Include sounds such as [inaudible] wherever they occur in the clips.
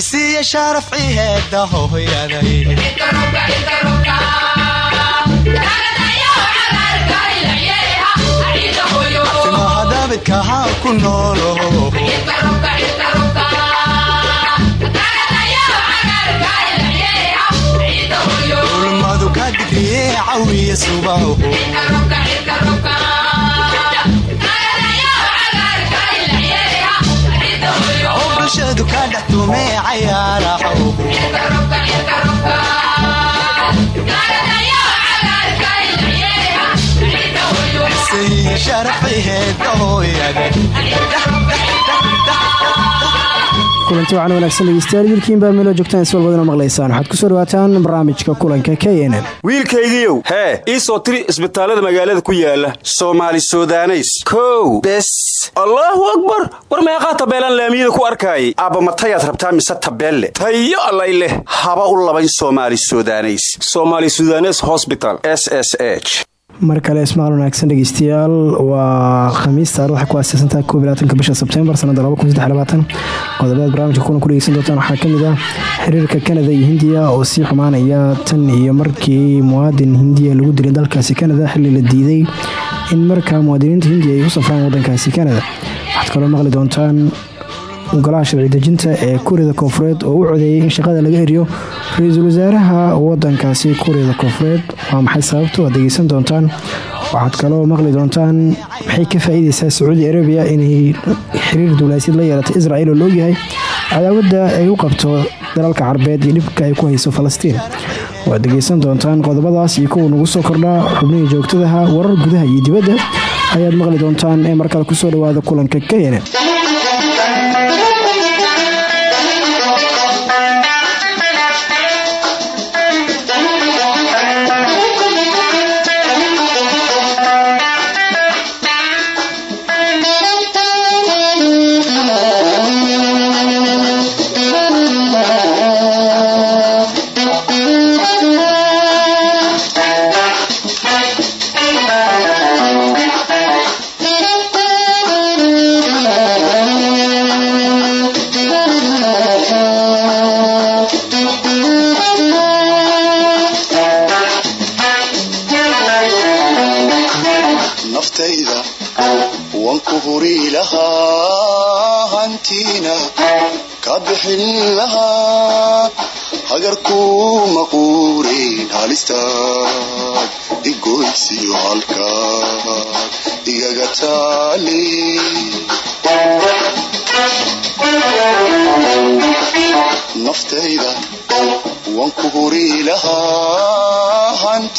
cisiiya sharaf ciheeda hooyaday mahadabidkahaa ku noolo ulmadu ka digriye cawiya subaho bulshadu ka dhex tume cayaaraho kulanti wacan wanaagsan dhegeystayaal wiilkiin baa meeloo joogtaan iswalbadina maqlaysaan waxaad ku soo dhawaataan barnaamijka kulanka k n n wiilkaygiiow hee ii soo tiri isbitaallada magaalada ku yaalla soomaali sudaneys kow bes allaahu akbar. War meeqaa tabeelaan laamiyada ku arkaayay? Aabbamatayaad rabtaa mise tabeelle? Tayo allay leh haba u labayn soomaali sudaneys. Somaali sudanes hosbital s s h. Mar kale ismaal waa khamiis taarikhda ku aaseysantaha koob labaatanka bisha sebtembar sanada qodobada barnaamijka kulan ku dhegeysan doontaan waxaa ka mid ah xiriirka kanada iyo hindiya oo sii xumaanaya tan iyo markii muwaadin hindiya lagu dilay dalkaasi kanada xilli la diiday in markaa muwaadiniinta hindiya ay u safraan wadankaasi kanada waxaad kaloo maqli doontaan golaha sharci dejinta ee kuuriyada koonfureed oo u codeeyay in shaqada laga eriyo ra'iisul wasaaraha wadankaasi kuuriyada koonfureed. Waa maxay sababta waad degeysan doontaan? Waxaad kaloo maqli doontaan maxay ka faa-iideysaa sacuudi arabiya inay xiriir dowlaasyad la yeelatay israel oo laogyahay cadaawadda ay u qabto dalalka carbeed iyo dhibka ay ku hayso falastiin waad degeysan doontaan qodobadaas iyo kuwa nagu soo kordhaa xubnihii joogtadaha warar gudaha iyo dibadda ayaad maqli doontaan ee markale ku soo dhawaada kulanka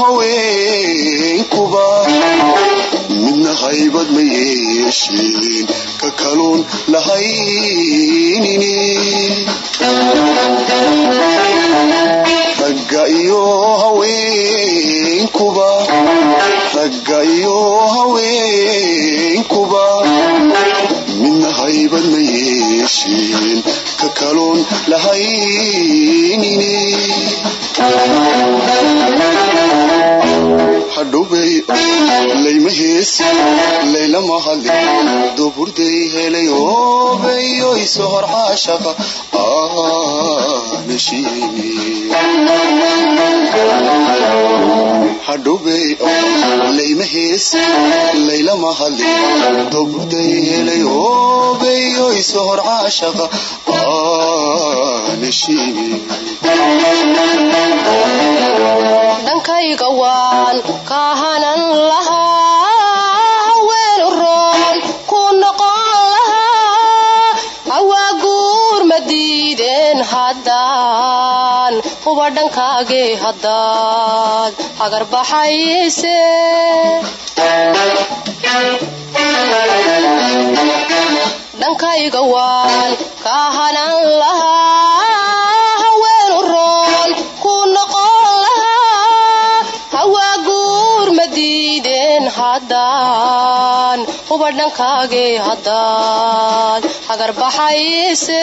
haweenkuba midna haybad ma yeesheen ka kaluun lahaynini laylama hadlin duburday helay oobayoyso hor caashaqa hadhowbay layma heesi laylama hadlin duburday helay oobayoyso hor caashaqa dhankayga waan kaahanan lahaa huba dhankaagee haddaad hagarbaxayse dhankayga waan ka hanan lahaa haween u roon ku noqon lahaa hawaa guur ma diideen haddaan huba dhankaagee haddaad hagarbaxayse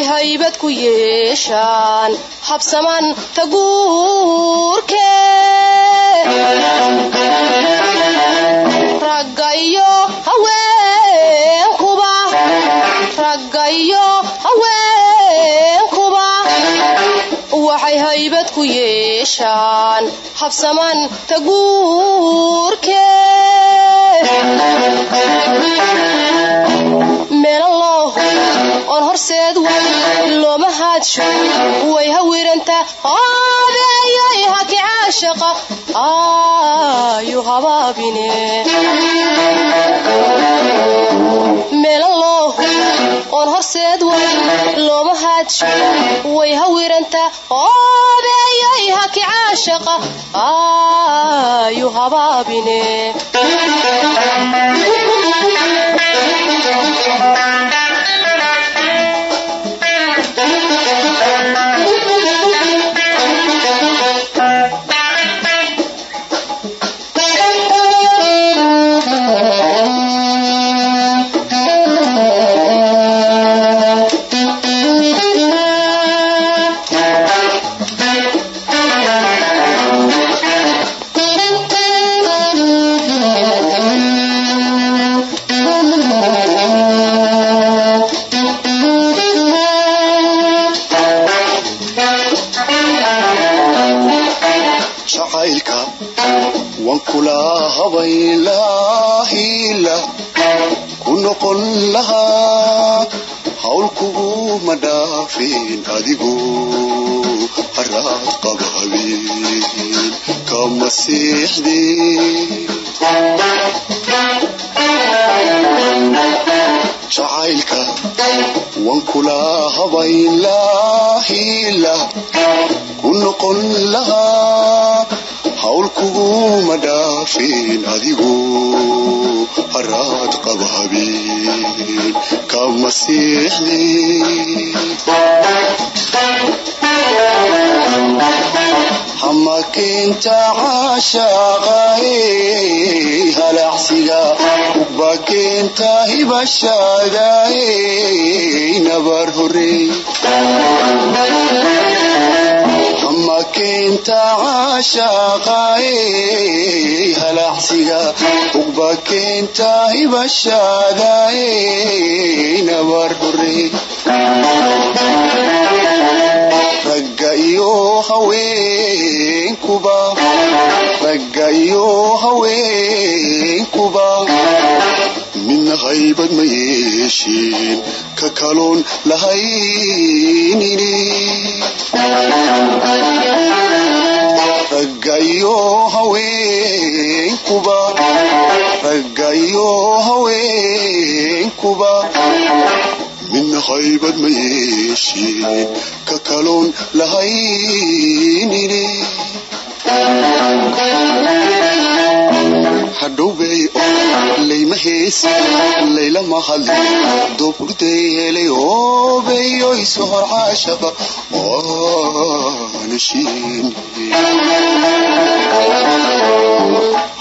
waxay haybad ku yeeshaan habsaman taguurke ragga iyo haweenkuba ragga iyo haweenkuba waxay haybad ku yeeshaan habsaman taguurke way looma haadsho way hawiranta obeeyay haki caashaqa. Ayu habaabine meelan loohu oon horseed way looma haadsho way hawiranta obeeyay haki caashaqa. Ayu habaabine noqon lahaa hawl kuguma dhaafin adigu. Haraad kama seexdeen jacaylka waan kula habaylaahila ku noqon lahaa hawl kuguma dhaafin adigu haraad qaba habeen kama seexdeen hamakeenta caashaqae halacsiga bakeenta hibashaadae nabar horey haweenkuba midna haybad ma ka kaloon lahaynini iyo haweenkuba midna haybad ma yeesheen ka kaloon lahaynini hadhowbey layma hees laylama hadli doburday helay oobeyo isu hor caashaqa waanashiin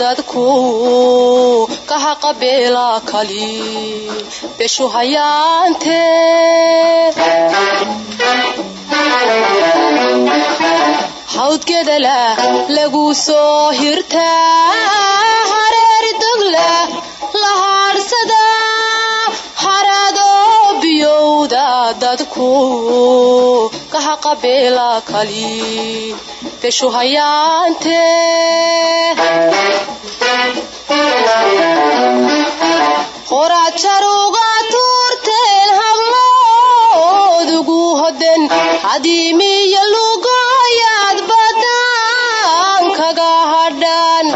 dadku ka haqabeela kali beshu hayaante hawdgedala lagu soo hirtaa hareeri dogla la haadhsada haraado biyowda dadku ka haqabeela kali beshu hayaante horaad jaruga tuurteen habloodugu hoden hadiimiya lugoyaad badan kaga hadhan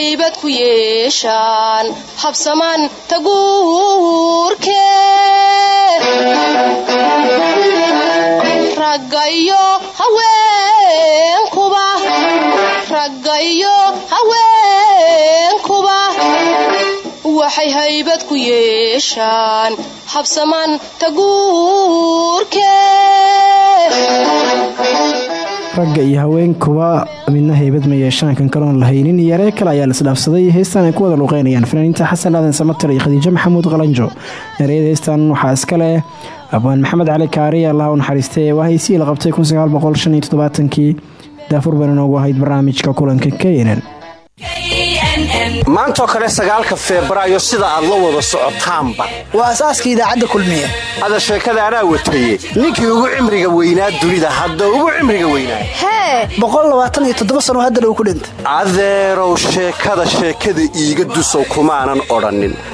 haybad ku yeeshaan habsamaan taguurke raggayo haweenkuba raggayo haweenkuba waxay haybad ku yeeshaan habsamaan taguurke ragga iyo haweenkuba midna haybad ma yeeshaan kan kaloon lahaynin. Iyo eree kale ayaa laisdhaafsaday heestan ay ku wada luuqeynayaan fanaaniinta xasan aadan samater iyo khadiijo maxamuud qalanjo. Ereyada heestan waxaa iska leh abwaan maxamed cali kaari allah u naxariistay waa heysihii la qabtay kii daafur bayna noogu ahayd barnaamijka kulanka knn maantoo kale sagaalka febraayo sida aad la wada socotaanba. Waa asaaska idaacadda kulmiye. Hada sheekada anaa wataye ninkii ugu cimriga weynaa dunida hadda ugu cimriga weynaa. Hee! Sano hadda dhow ku dhintay. Adeerow sheekada sheekada iiga dusow kumaanan odhannin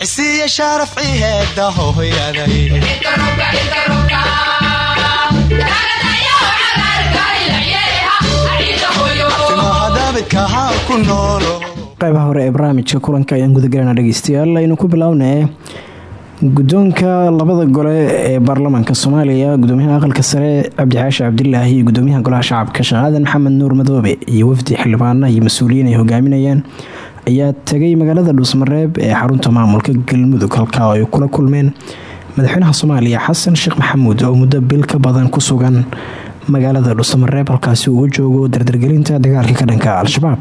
cisiiya qaybaha hore ee barnaamijka kulanka ayaan gudagalana dhegeystayaal aynu ku bilownay guddoonka labada gole ee baarlamaanka soomaaliya gudoomiyaha aqalka sare cabdixaashi cabdilaahi iyo gudoomiyaha golaha shacabka sheekh aadan maxamed nuur madoobe iyo wafdi xildhibaana iyo mas'uuliyiin ay hogaaminayaan ayaa tegay magaalada dhuusmareeb ee xarunta maamulka galmudug halkaa ay kula kulmeen madaxweynaha soomaaliya xasan sheekh maxamuud oo muddo bil ka badan ku sugan magaalada dhuusamareeb halkaasi uu joogo dardargelinta dagaalka ka dhanka al-shabaab.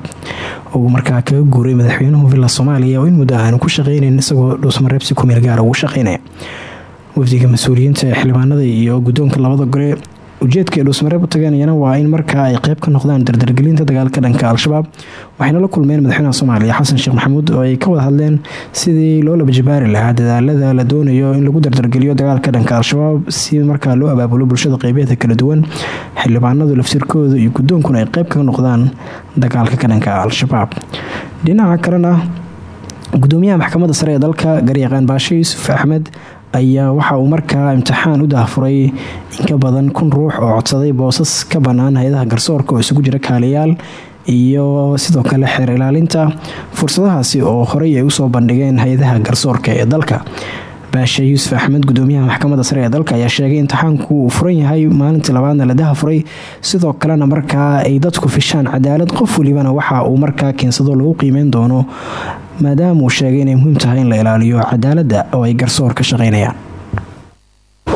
Uu markaa kaga guuray madaxweynuhu villa soomaaliya oo in muddo aanu ku shaqeyneyn isagoo dhuusamareeb si kumeel gaara ugu shaqeynaya. Wafdiga mas'uuliyiinta xildhibaanada iyo guddoonka labada gole ujeedka dhuusmareeb u tageenayana waa in markaa ay qeyb ka noqdaan dardargelinta dagaalka dhanka al-shabaab waxayna la kulmeen madaxweynaha soomaaliya xasan sheekh maxamuud oo ay ka wada hadleen sidii loo labajibaari lahaa dadaalada la doonayo in lagu dardargeliyo dagaalka dhanka al-shabaab si markaa loo abaabulo bulshada qeybeeda kala duwan xildhibaanadu laftirkooda iyo guddoonkuna ay qeyb kaga noqdaan dagaalka ka al-shabaab. Dhinaca kalena gudoomiyaha maxkamadda sare ee dalka garyaqaan baashe yuusuf axmed ayaa waxa uu markaa imtixaan u daafuray in ka badan kun ruux oo codsaday boosas ka bannaan hay'adaha garsoorka oo isugu jira kaaliyaal iyo sidoo kale xeer ilaalinta fursadahaasi oo horey ay u soo bandhigeen hay'adaha garsoorka ee dalka. Baashe yuusuf axmed gudoomiyaha maxkamadda sare ee dalka ayaa sheegay imtixaanku uu furan yahay maalintii labaadna la dahafuray sidoo kalena markaa ay dadku fishaan cadaalad qof walibana waxa uu markaa keensado lagu qiimeyn doono maadaama uu sheegay inay muhiim tahay in la ilaaliyo cadaaladda oo ay garsoor ka shaqeynayaan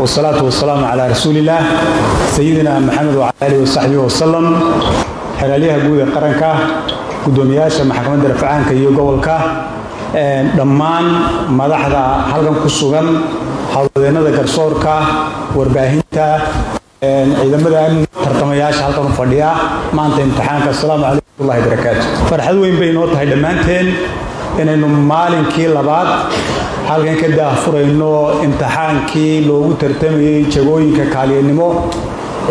wsalaatu wasalaamu calaa rasuulillaah sayidina maxamed wacala alihi wasaxbihi wasalam xelaalyaha guud ee qaranka guddoomiyaasha maxkamadda rafcaanka iyo gobolka dhammaan madaxda halkan ku sugan howlwadeennada garsoorka warbaahinta ciidamada amniga tartamayaasha halkan u fadhiya maanta imtixaanka. Asalaamu calaykum watullahi barakaatu farxad weyn bay noo tahay dhammaanteen inaynu maalinkii labaad halkan ka daahfurayno imtixaankii loogu tartamayey jagooyinka kaaliyanimo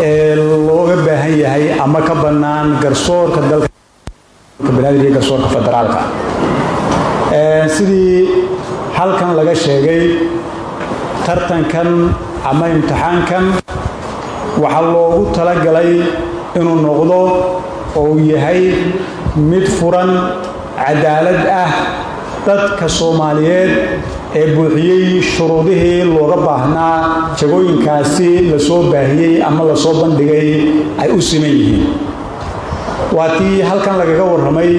ee looga baahan yahay ama ka bannaan garsoorka dalka banaadir iyo garsoorka federaalka. Sidii halkan laga sheegay tartankan ama imtixaankan waxaa loogu talagalay inuu noqdo oo uu yahay mid furan cadaalad ah dadka soomaaliyeed ee buuxiyey shuruudihii looga baahnaa jagooyinkaasi la soo baahiyey ama la soo bandhigay ay u siman yihiin. Waa tii halkan lagaga warramay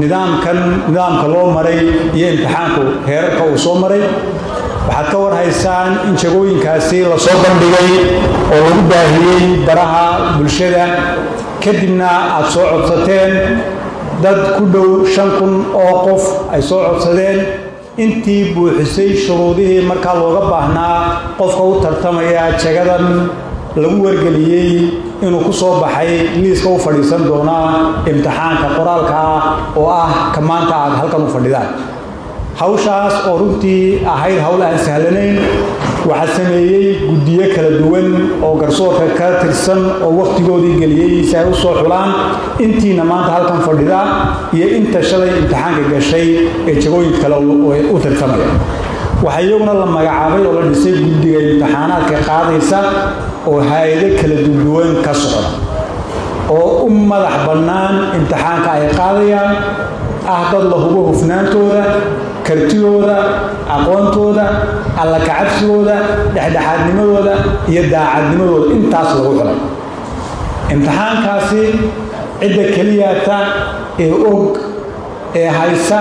nidaamkan nidaamka loo maray iyo imtixaanku heerarka uu soo maray. Waxaad ka war haysaan in jagooyinkaasi la soo bandhigay oo lagu baahiyey baraha bulshada. Kadibna aad soo codsateen dad ku dhow shan kun oo qof ay soo codsadeen. Intii buuxisay shuruudihii markaa looga baahnaa qofka u tartamaya jagadan lagu wargeliyey inuu ku soo baxay liiska u fadhiisan doonaa imtixaanka qoraalka ah oo ah ka maanta aad halkan u fadhidaan. Hawshaas oo runtii ahayd hawl aan sahlanayn waxaa sameeyey guddiyo kala duwan oo garsoorka ka tirsan oo wakhtigoodii geliyey si ay u soo xulaan. Intiina maanta halkan fadhida iyo inta shalay imtixaanka gashay ee jagooyinka kale u tartamaya. Waxaa iyaguna la magacaabay oo la dhisay guddiga imtixaanaadka qaadaysa oo hay'ado kala duwan ka socda. Oo u madax bannaan imtixaanka ay qaadayaan. Ah dad la hubo hufnaantooda kartidooda aqoontooda alla kacabsigooda dhexdhexaadnimadooda iyo daacadnimadooda. Intaas lagu xulay imtixaankaasi cidda keliyata ee og ee haysa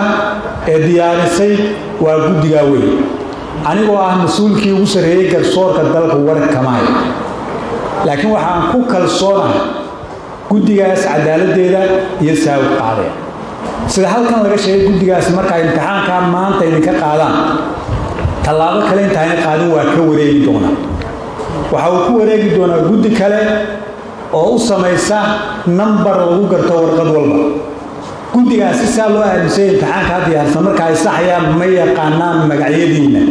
ee diyaarisay waa guddigaa weyn. Anigoo ah mas'uulkii ugu sarreeyey garsoorka dalka warkamaayo laakiin waxaan ku kalsoonahay guddigaas cadaaladdeeda iyo saawi qaadaya sida halkan laga sheegay guddigaas markaa imtixaanka maanta idinka qaadaan. Tallaabo kale intaayna qaadin waa ka wareegi doonaa. Waxa uu ku wareegi doonaa guddi kale oo u samaysa nambar lagu garto warqad walba. Guddigaasi saa loo aamisay imtixaanka ha diyaarsan marka ay saxayaan ma yaqaanaan magacyadiinna.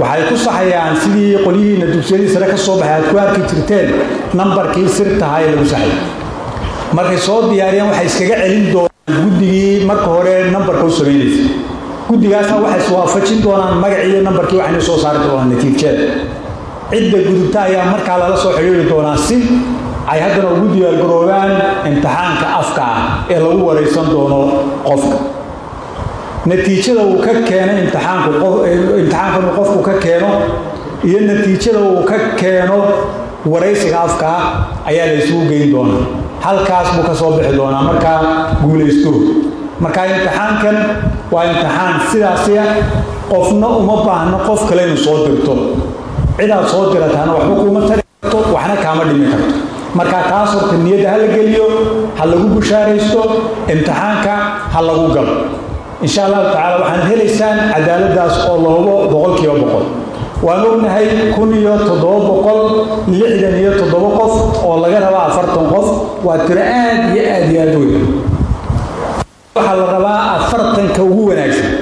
Waxay ku saxayaan sidii qolyihiinna dugsiyadii sare ka soo baxay aad ku arki jirteen nambarkii sirtahaa ee lagu saxay. Markay soo diyaariyaan waxay iskaga celin doonaan guddigii marka hore nambarka u samaynaysa guddigaasna waxay iswaafajin doonaan magaciiyo nambarkii waxayna soo saari doonaan natiijada. Cidda gudubta ayaa markaa lala soo xidhiiri doonaa si ay haddana ugu diyaargaroobaan imtixaanka afka ah ee lagu waraysan doono qofka. Natiijada uu ka keenay imtixaanku imtixaankan uu qofku ka keeno iyo natiijada uu ka keeno waraysiga afka ah ayaa la isugu geyn doonaa halkaas buu ka soo bixi doonaa. Markaa guulaysto. Marka imtixaankan waa imtixaan sidaasiya qofna uma baahno qof kale inuu soo dirto. Cidaad soo dirataana waxba kuuma tari karto waxna kaama dhimi karto. Marka taas horta niyadda ha la geliyo ha lagu bushaaraysto imtixaanka ha lagu galo. Insha allahu tacaala waxaad helaysaan cadaaladdaas oo la hubo boqolkiiba boqol waan ognahay kun iyo toddoba boqol lixdan iyo toddoba qof oo laga raba afartan qof. Waa tiro aad iyo aad iyo aad weyn. Waxaa la rabaa afartanka ugu wanaagsan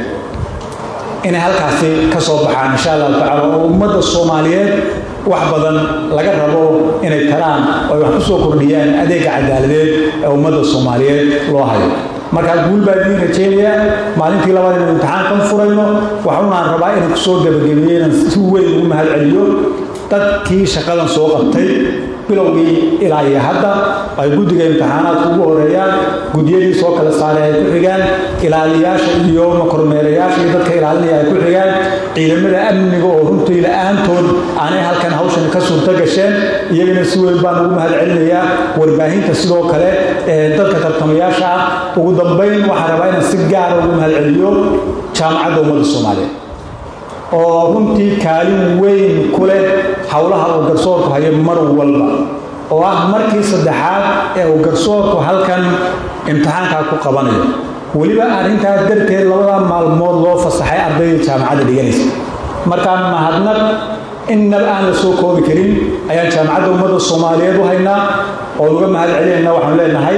inay halkaasi ka soo baxaan insha allahu tacaala oo ummadda soomaaliyeed wax badan laga rabo inay taraan oo ay wax ku soo kordhiyaan adeega cadaaladeed ee ummadda soomaaliyeed loo hayo markaa guul baa idiin rajeynayaa maalintii labaad inaynu imtixaankan furayno waxunaan rabaa inaan ku soo gabagabeeyo inaan si weyn ugu mahad celiyo dadkii shaqadan soo qabtay bilowgii ilaa iyo hadda ay guddiga imtixaanaadka ugu horeeyaan guddiyadii soo kala saaray ay ku xigaan ilaaliyaasha iyo kormeerayaasha iyo dadka ilaalinaya ay ku xigaan ciidamada amniga oo runtii la'aantood aanay halkan hawshan ka suurto gasheen iyagana si weyn baan ugu mahad celinayaa warbaahinta sidoo kale ee dadka tartamayaasha ah. Ugu dambayn waxaan rabaa inaan si gaara ugu mahad celiyo jaamacadda ummadda soomaaliyeed oo runtii kaalin weyn ku leh howlaha uu garsoorku hayo mar walba. Oo ah markii saddexaad ee uu garsoorku halkan imtixaankaa ku qabanayo. Weliba arrintaa darteed labada maalmood loo fasaxay ardayda jaamacadda dhiganaysa markaa mahadnaq innaba aan la soo koobi karin. Ayaan jaamacadda ummadda soomaaliyeed u haynaa oo uga mahad celinayna leenahay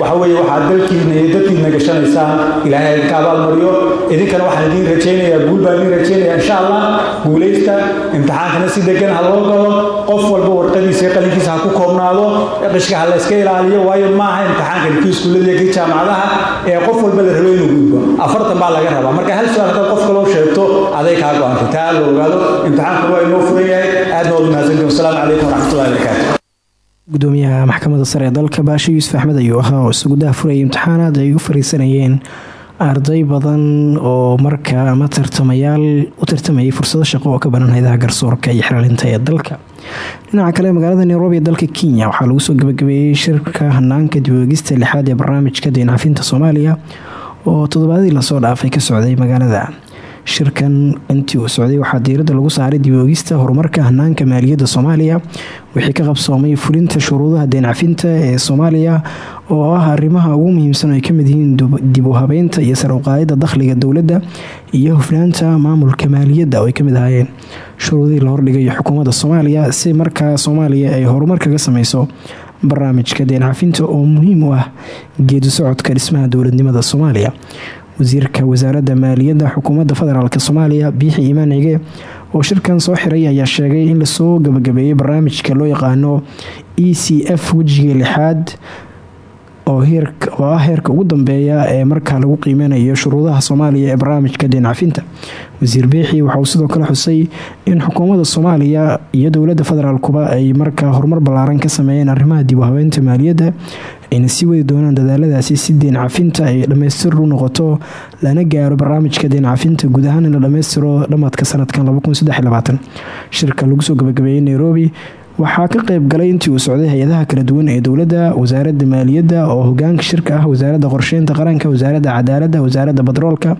waxa weeye waxaad dalkiina iyo dadkiina gashanaysaan. Ilaahay idinka abaalmariyo idinkana waxaan idiin rajaynayaa guul baan idiin rajaynayaa insha allah guulaysta imtixaankana si degan ha loo galo. Qof walba warqadiisa iyo qalinkiisa ha ku koobnaado. Qishka ha la iska ilaaliyo waayo maaha imtixaankan kii iskuullada iyo kii jaamacadaha ee qof walba la rabo inuu gudbo afartan baa laga rabaa. Marka hal su'aal haddaad qof kaloo sheegto aday kaa go-antay taa la ogaado. Imtixaanku waa inoo gudoomiyaha maxkamadda sare ee dalka baashe yuusuf axmed ayuu ahaa oo isugu daafurayay imtixaanaad. Ay u fariisanayeen arday badan oo markaa ama tartamayaal u tartamayay fursado shaqo oo ka banan haydaha garsoorka iyo xiraalinta ee dalka. Dhinaca kale magaalada nairobi ee dalka kenya waxaa lagu soo gabagabeeyey shirka hanaanka dibogista lixaad ee barnaamijka deencafinta soomaaliya oo toddobaadii la soo dhaafay ka socday magaalada shirkan intii uu socday. Waxaa diiradda lagu saaray diboogista horumarka hanaanka maaliyadda soomaaliya. Wixii ka qabsoomay fulinta shuruudaha deencafinta ee soomaaliya oo ah arrimaha ugu muhiimsan ay ka mid yihiin dib u habeynta iyo sar uqaadida dakhliga dowladda iyo hufnaanta maamulka maaliyadda oo ay ka mid ahaayeen. Shuruudihii la hordhigayo xukuumadda soomaaliya si markaa soomaaliya ay horumar kaga sameyso barnaamijka deencafinta oo muhiim u ah geedi socodka dhismaha dowladnimada soomaaliya wasiirka wasaaradda maaliyadda xukuumadda federaalk soomaaliya biixi iimaan cige oo shirkan soo xiray ayaa sheegay in la soo gabagabeeyey barnaamijka loo yaqaano e c f wejiga lixaad oo ah heerka ugu dambeeya ee markaa lagu qiimeynayo shuruudaha soomaaliya ee barnaamijka deencafinta wasiir biixi waxauu sidoo kale xusay in xukuumadda soomaaliya iyo dowladda federaalkuba ay markaa horumar ballaaran ka sameeyeen arrimaha dib u habeynta maaliyadda ayna sii wadi doonaan dadaaladaasi si deencafinta ay dhammaystir u noqoto lana gaaro barnaamijka deencafinta guud ahaan in la dhammaystiro dhammaadka sanadkan shirka lagu soo gabagabeeyey nairobi waxaa ka qayb galay intii uu socday hay'adaha kala duwan ee dowladda wasaaradda maaliyadda oo hogaanka shirka ah wasaaradda qorsheynta qaranka wasaaradda cadaaladda wasaaradda batroolka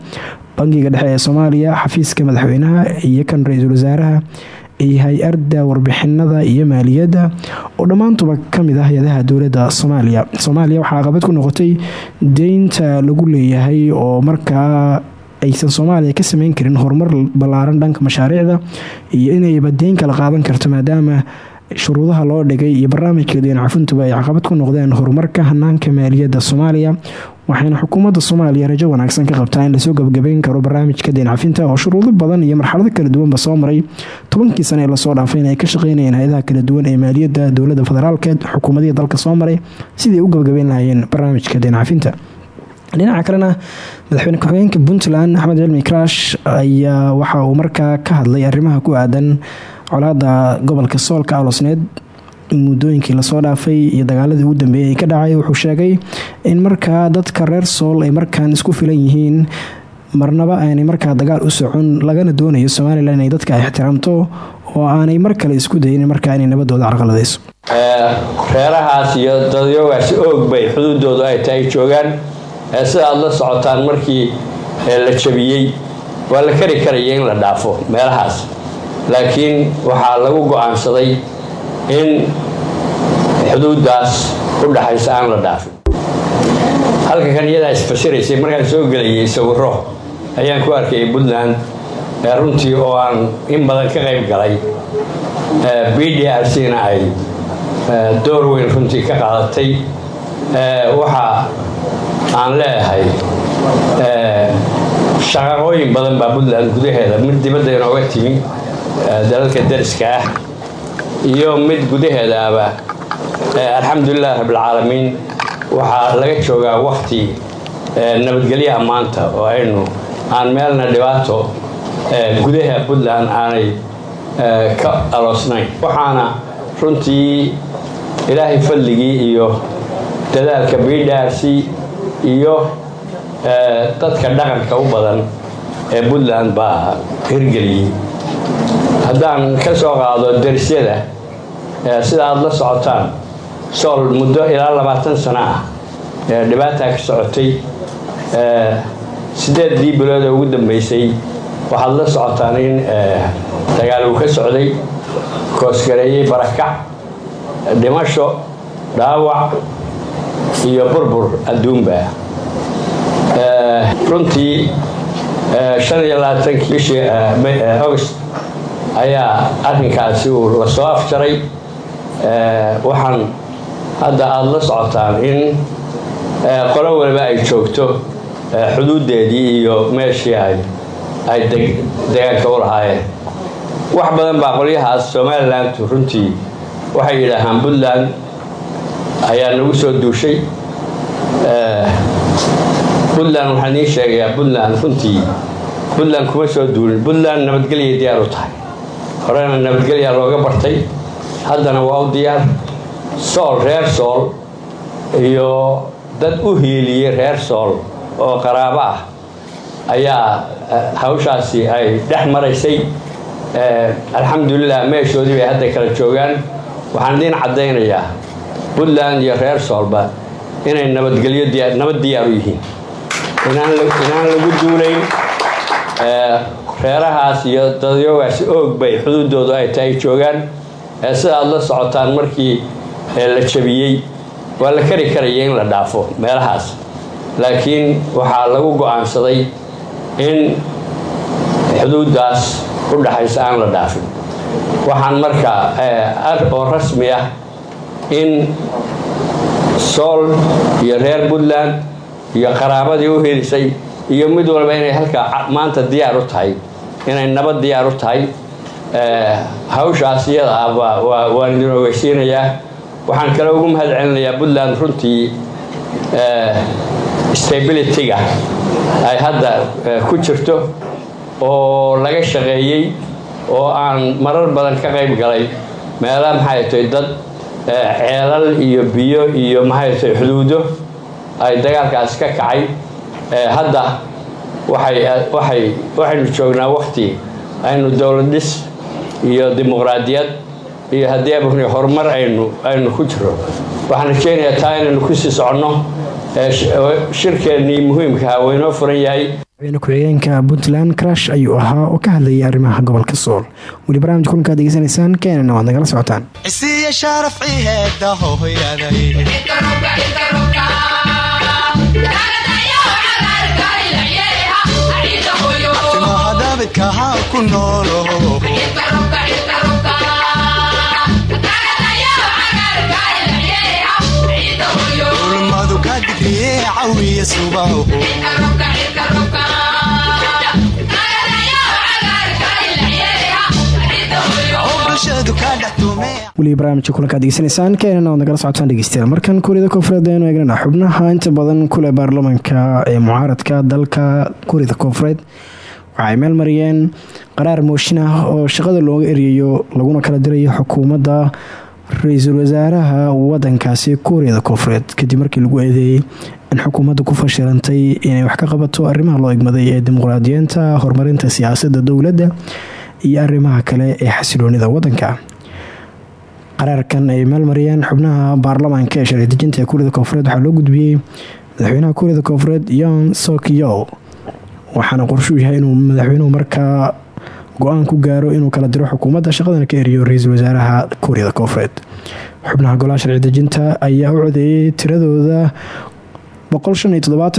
bangiga dhexe ee soomaaliya xafiiska madaxweynaha iyo kan ra'iisul wasaaraha iyo hay'arda warbixinada iyo maaliyadda oo dhammaantuba ka mid ah hay'adaha dowladda soomaaliya. Soomaaliya waxaa caqabad ku noqotay deynta lagu leeyahay oo markaa aysan soomaaliya ka sameyn karin horumar ballaaran dhanka mashaariicda iyo inayba deyn kala qaadan karto maadaama shuruudaha loo dhigay iyo barnaamijka deencafintuba ay caqabad ku noqdeen horumarka hanaanka maaliyadda soomaaliya waxayna xukuumadda soomaaliya rajo wanaagsan ka qabtaa in la soo gabagabeyn karo barnaamijka deencafinta oo shuruudo badan iyo marxalado kala duwanba soo maray. Tobankii sane ee la soo dhaafay in ka shaqeynayeen hay'adaha kala duwan ee maaliyadda dowladda federaalkeed xukuumadihii dalka soo maray sidii u gabagabeyn lahayeen barnaamijka deencafinta dhinaca kalena madaxweyne ku-xigeenka puntland axmed cilmi kraash ayaa waxa uu markaa ka hadlay arrimaha ku aadan colaada gobolka soolka alosneed muddooyinkii la soo dhaafay iyo dagaaladii ugu dambeeyay ka dhacay wuxuu sheegay in markaa dadka reer sool ay markaan isku filan yihiin marnaba aanay markaa dagaal u socon lagana doonayo somalilan inay dadka ixtiraamto oo aanay mar kale isku dayin markaa inay nabadooda carqaladayso. Reerahaas iyo dadyogaasi oog bay xuduudoodu ay tahay joogaan. Sida aad la socotaan markii la jabiyey waa la kari karaya in la dhaafo meelahaas laakiin waxaa lagu go'aansaday in xuduuddaas u dhaxaysa aan la dhaafin. Halka kan iyadaa isfasiraysay markaan soo gelayay sawiro ayaan ku arkayay puntland runtii oo aan in badan ka qayb galay b d r c na ay door weyn runtii ka qaadatay waxa aan leeyahay shaqaqooyin badan baa puntland gudaheeda mid dibadda inooga timi dalalka dariska ah iyo mid gudaheedaaba alxamdulilah rabbilcaalamiin waxaa laga joogaa wakti nabadgelyaha maanta oo aynu aan meelna dhibaato gudaha puntland aanay ka aloosnayn waxaana runtii ilaahay fadligii iyo dadaalka b d r c iyo dadka dhaqanka u badan ee puntland baa hirgeliyey haddaan ka soo qaado darisyada sida aada la socotaan sool muddo ilaa labaatan sano ah dhibaataa ka socotay sideeddii bilood ee ugu dambeysay waxaad la socotaan in dagaal uu ka socday koosgareeyey barakac dhimasho dhaawac iyo burbur adduunba. Runtii shan iyo labaatankii bishii august ayaa arrinkaasi uu la soo afjaray. Waxaan hadda aada la socotaan in qolo waliba ay joogto xuduuddeedii iyo meeshii ay degaanka u lahaayeen. Wax badan baa qolyahaas somalilandu runtii waxay yidhaahaan puntland ayaa nagu soo duushay. Puntland waxaan ii sheegayaa puntland runtii puntland kuma soo duulin puntland diyaar u tahay horena nabadgelyaa looga bartay haddana waa u diyaar. Sool reer sool iyo dad u hiiliyey reer sool oo qaraabo ah ayaa hawshaasi ay dhex maraysay. Alxamdulilah meeshoodii bay hadda kala joogaan. Waxaan idiin caddaynayaa puntland iyo reer soolba inay nabadgelyo nabad diyaar u yihiin. Inaan lagu duulayn reerahaas iyo dadyogaasi oog bay xuduuddoodu ay tahay joogaan. Sida aad la socotaan markii la jabiyey waa la kari karaya in la dhaafo meelahaas. Laakiin waxaa lagu go'aansaday in xuduuddaas u dhaxaysa aan la dhaafin. Waxaan markaa oo rasmi ah in sool iyo reer puntland iyo qaraabadii u helisay iyo mid walba inay halkaa maanta diyaar u tahay inay nabad diyaar u tahay. Hawshaas iyada ah waan idin ogeysiinayaa waxaan kale ugu mahad puntland runtii stabilityga. Ay hadda ku jirto oo laga shaqeeyey oo aan marar badan ka qayb galay. Meelaha maxay tahay dad ceelal iyo biyo iyo maxay tahay xuduudo ay dagaalkaas ka kacay. Hadda waxaynu joognaa wakti aynu dowlad dhis iyo dimuqraadiyad iyo haddii abni horumar aynu aynu ku jiro. Waxaan rajeynayaa taa inaynu ku sii soconno shirkeennii muhiimkaha waynoo furan yahay. Madaxweyne ku-xigeenka puntland crash ayuu ahaa oo ka hadlayay arrimaha gobolka sool. Weli barnaamij kulanka ad degeysanaysaan keenana waad nagala socotaan. Cisiya sharaf hooyaday timahadabidkaha ku noolo ulmadu ka digriye cawiya subaho weli barnaamijka kulankaad degeysanaysaan keenana waad nagala socotaan dhegeystayaal markan kuuriyada koonfureed aynu eegnana xubnaha inta badan kule baarlamanka ee mucaaradka dalka kuuriyada koonfureed waxaay meel mariyeen qaraar mooshin ah oo shaqada looga eryayo laguna kala dirayo xukuumadda ra'iisul wasaaraha wadankaasi kuuriyada koonfureed. Kadib markii lagu eedeeyey in xukuumadda ku fashilantay inay wax ka qabato arrimaha loo egmaday ee dimuqraadiyiinta horumarinta siyaasadda dowladda iyo arrimaha kale ee xasiloonida wadanka qaraarkan ay meelmariyeen xubnaha baarlamaanka ee sharci dejinta kuuriyada koonfureed waxaa loo gudbiyey madaxweynaha kuuriyada koonfureed yon sokyo waxaana qorshuu yahay inuu madaxweynuhu markaa go'aan ku gaaro inuu kala diro xukuumadda shaqadana ka eriyo ra'iisul wasaaraha kuuriyada koonfureed xubnaha golaha sharci dejinta ayaa u codeeyey tiradooda.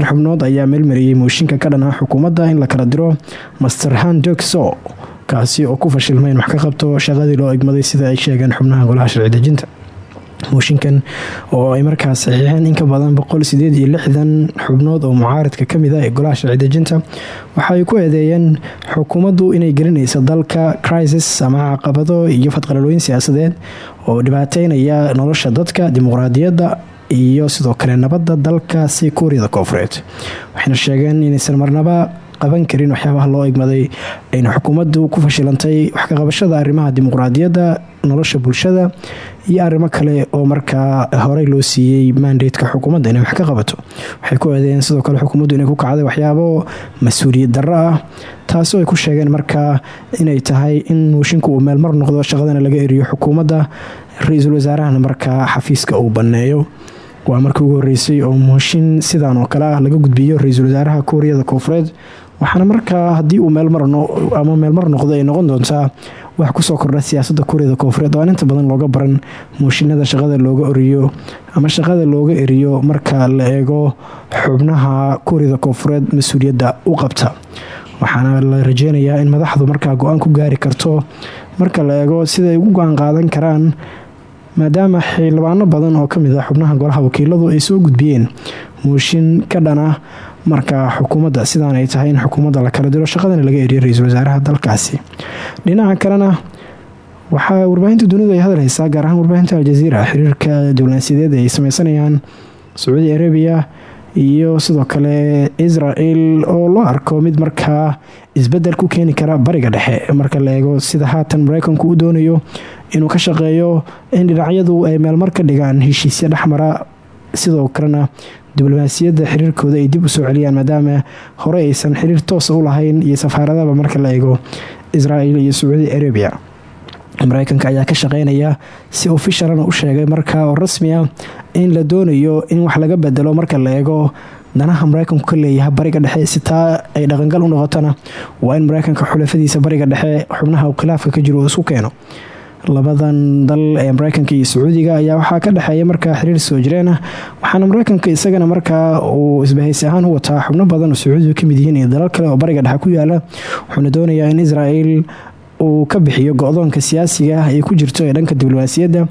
Xubnood ayaa meelmariyey mooshinka ka dhan xukuumadda in la kala diro master handokso kaasi oo ku fashilmay in wax ka qabto shaqadii loo egmaday sida ay sheegeen xubnaha golaha sharci dejinta mooshinkan oo ay markaas saxiixeen in ka badan xubnood oo mucaaridka ka mid ah ee golaha sharci dejinta. Waxaay ku eedeeyeen xukuumaddu inay gelinaysa dalka crisis ama caqabado iyo fadqalalooyin siyaasadeed oo dhibaateynaya nolosha dadka dimuqraadiyadda iyo sidoo kale nabadda dalkaasi kuuriyada koonfureed. Waxayna sheegeen inaysan marnaba qaban karin waxyaabaha loo egmaday xukuumaddu ku fashilantay wax ka qabashada arrimaha dimuqraadiyadda nolosha bulshada iyo arrimo kale oo markaa horey loo siiyey mandateka xukuumadda inay wax ka qabato. Waxay ku eedeeyeen sidoo kale xukuumaddu inay ku kacday waxyaabo mas'uuliyad darro ah taasoo ay ku sheegeen markaa inay tahay in moshinku uu meelmar noqdo shaqadana laga eriyo xukuumadda. Ra'iisul wasaarahana xafiiska uu banneeyo. Waa markii ugu horeysay oo mooshin sidan oo kale ah laga gudbiyo ra'iisul wasaaraha kuuriyada koonfureed waxaana markaa haddii uu meelmar ama meelmar noqdo ay noqon doontaa wax ku soo kordha siyaasadda kuuriyada koonfureed oo inta badan looga baran mooshinada shaqada looga oriyo ama shaqada looga eriyo marka la eego xubnaha kuuriyada koonfureed mas'uuliyadda u qabta. Waxaana la rajeynayaa in madaxdu markaa go'aan ku gaari karto marka la eego siday ugu go'aan qaadan karaan maadaama xildhibaano badan oo ka mid ah xubnaha golaha wakiiladu ay soo gudbiyeen. Mooshin ka dhan ah marka xukuumadda sidaan ay tahay in xukuumadda la kala diro shaqadana laga eriyo ra'iisul wasaaraha dalkaasi. Dhinaca kalena waxaa warbaahinta dunidu ay hadalhaysaa gaar ahaan warbaahinta aljaziira xiriirka diblomaasiyadeed ay sameysanayaan sacuudi arabiya iyo sidoo kale israel oo loo arko mid markaa isbeddel ku keeni kara bariga dhexe. Marka la eego sida haatan mareykanku u doonayo inuu ka shaqeeyo in dhinacyadu ay meelmar ka dhigaan heshiisya dhexmara sidoo kalena diblomaasiyadda xiriirkooda ay dib u soo celiyaan maadaama hore aysan xiriir toosa u lahayn iyo safaaradaba marka la eego israel iyo sacuudi arabiya. Mareykanka ayaa ka shaqeynaya si ofishalana u sheegay markaa oo rasmi ah in la doonayo in wax laga bedelo marka la eego. Danaha mareykanku ka leeyahay bariga dhexe si taa ay dhaqangal u noqotona waa in mareykanka xulafadiisa bariga dhexe xubnaha khilaafka ka jiro uu isku keeno labadan dal ee mareykanka iyo sacuudiga ayaa waxaa ka dhexeeya markaa xiriir soo jireen ah. Waxaana mareykanka isagana markaa uu isbahaysi ahaan u wataa xubno badan oo sacuudiga ka mid yihiin iyo dalal kale oo bariga dhexe ku yaalla wuxuuna doonayaa in israel uu ka bixiyo go-doonka siyaasiga ah ee ku jirto ee dhanka diblomaasiyadda.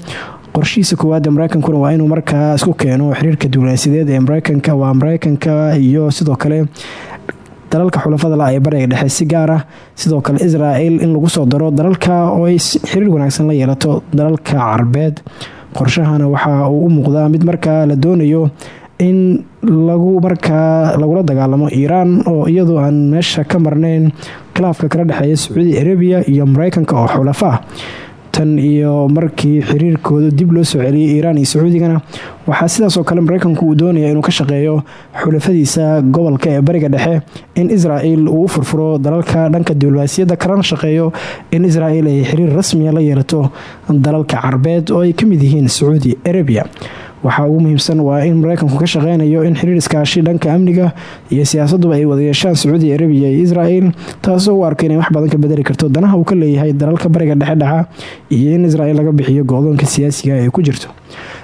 Qorshihiisa koowaada mareykankuna waa inuu markaa isku keeno xiriirka diblomaasiyadeed ee mareykanka waa mareykanka iyo sidoo kale dalalka xulafada la ee bariga dhexe si gaar ah sidoo kale israel in lagu soo daro dalalka oo ay xiriir wanaagsan la yeelato dalalka carabeed qorshahana waxa uu u muuqdaa mid markaa la doonayo in lagu markaa lagula dagaalamo iiraan oo iyadoo aan meesha ka marnayn khilaafka kala dhexeeya sacuudi arabiya iyo mareykanka oo xulafa ah tan iyo markii xiriirkooda dib loo soo celiyay iiraan iyo sacuudigana waxaa sidaasoo kale mareykanku uu doonaya inuu ka shaqeeyo xulafadiisa gobolka ee bariga dhexe in israel uu u furfuro dalalka dhanka diblomaasiyadda kalana shaqeeyo in israel ay xiriir rasmiya la yeelato dalalka carabeed oo ay ka mid yihiin sacuudi arabiya waxaa ugu muhiimsan waa in mareykanku ka shaqeynayo in xiriir iskaashi dhanka amniga iyo siyaasaduba ay wada yeeshaan sacuudi arabiya iyo israel taasoo u arka inay wax badan ka bedeli karto danaha uu ka leeyahay dalalka bariga dhexe dhaca iyo in israel laga bixiyo go-doonka siyaasiga ee ku jirto.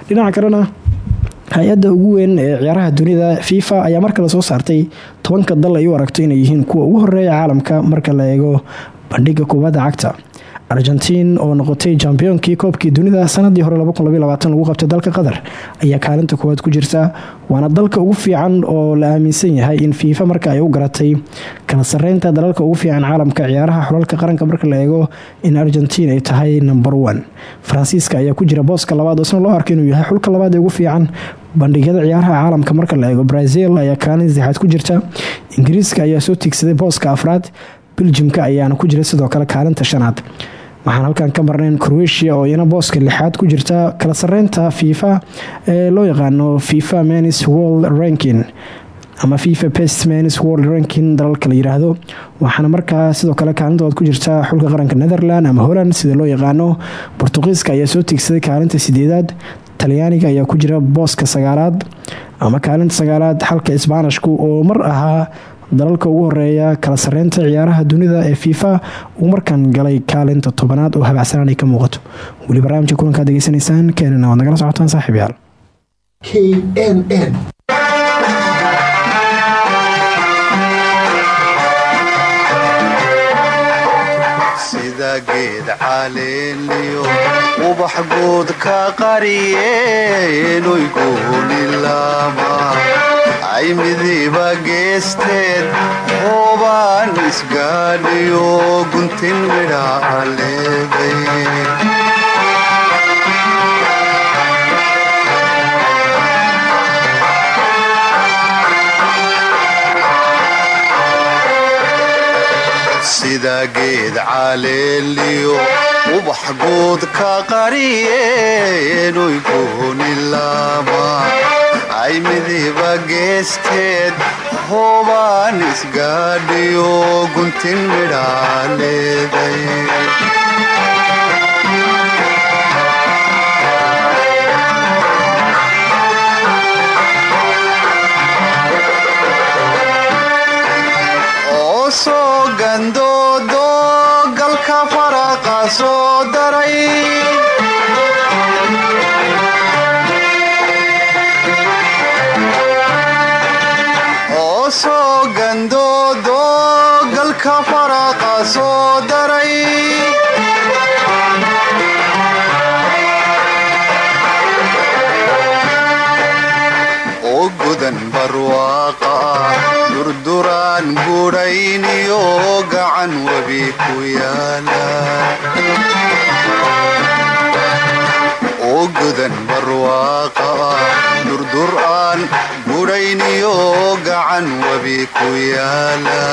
Dhinaca kalena hay'adda ugu weyn ee ciyaaraha dunida fifa ayaa markale soo saartay tobanka dal ay u aragto inay yihiin kuwa ugu horreeya caalamka marka la eego bandhiga kubadda cagta argentiin oo noqotay jambiyoonkii koobkii dunida sanadii hore lagu qabtay dalka qatar ayaa kaalinta koowaad ku jirta. Waana dalka ugu fiican oo la aaminsan yahay in fiifa marka ay u garatay. Kala sareynta dalalka ugu fiican caalamka ciyaaraha xulalka qaranka marka la eego in argentiin ay tahay number one. Faransiiska ayaa ku jira booska labaad oo isna loo arka inuu yahay xulka labaad ee ugu fiican. Bandhigyada ciyaaraha caalamka marka la eego brazil ayaa kaalin saddexaad ku jirta. Ingiriiska ayaa soo tiigsaday booska afraad. Beljimka ayaana ku jira sidoo kale kaalinta shanaad waxaan halkan ka marnayn croatia oo iyana booska lixaad ku jirta kala sareynta fifa ee loo yaqaano fifa menis world ranking ama fifa best menis world ranking dalalka la yiraahdo. Waxaana markaa sidoo kale kaalintood ku jirta xulka qaranka netherland ama holland sida loo yaqaano. Bortuqiiska ayaa soo tiigsaday kaalinta sideedaad talyaaniga ayaa ku jira booska sagaalaad ama kaalinta sagaalaad xalka isbaanishku oo mar ahaa dalalka ugu horreeya kala sareynta ciyaaraha dunida ee fifa uu markan galay kaalinta tobanaad oo habacsanaan ay ka muuqato. Weli barnaamijka kulankaad degeysanaysaan keenana waad nagala socotaan saaxiib yaal. Knn sida geed caleeliyo ubax guud ka qariyeenuy guulilama ay midiba geesteed hoobaan isgaadhiyo guntin midhaa leeday sida geed caleeliyo ubax guud ka qariyeenuy guunilama dhacay midiba geesteed hoobaan isgaadhiyo guntin midhaa leeday oo soo gandoodo galka faraqaso gudhayniyo gacan webi ku yaalla oo gudan barwaaqa ah durdur aan gudhayniyo gacan webi ku yaalla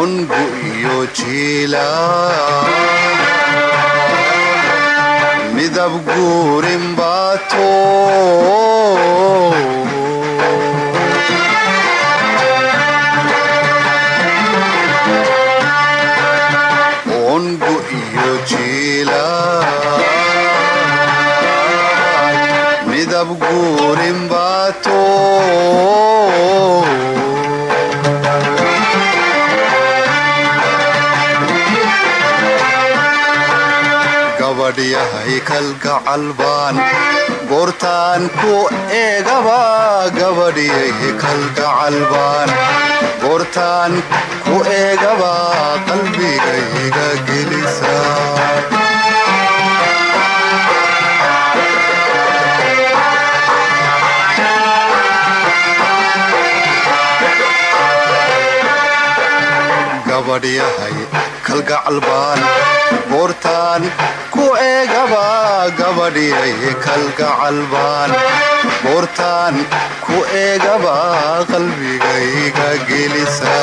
ongu iyo jiila midab guurin baato gabadhyahay kalgacalbaan goortaan ku eegaba gabadhyay kalgacalbaan goortaan ku eegaba qalbigayga gelisa gabadhyahay kalgacalbaan goortaan eegaba gabadhyay kalgacalbaan goortaan ku eegaba qalbigayga gelisa.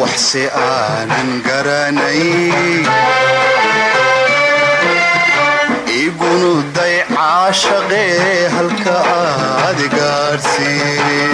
Waxse aanan garanay. Igunuday caashaqee halka aad gaadhsiin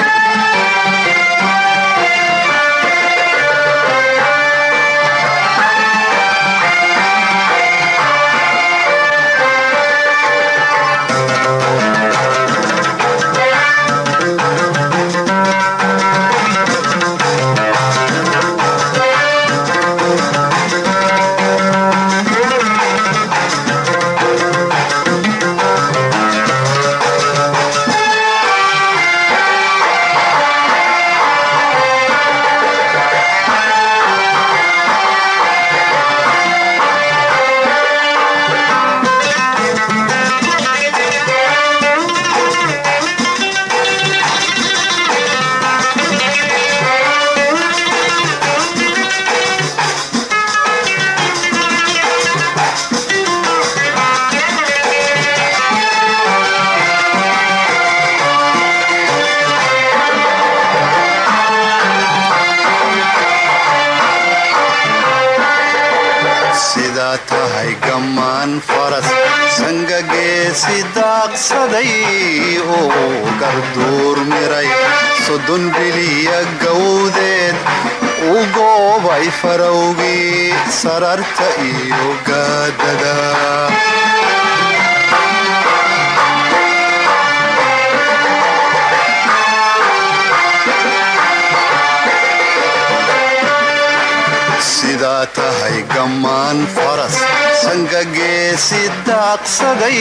sidaa tahay gammaan faras sangageesi daaqsaday oo garduur miray soddon biliya gawdeed u goobay farowgii sararta iyo gaadada sidaa tahay gammaan faras sangageesi daaqsaday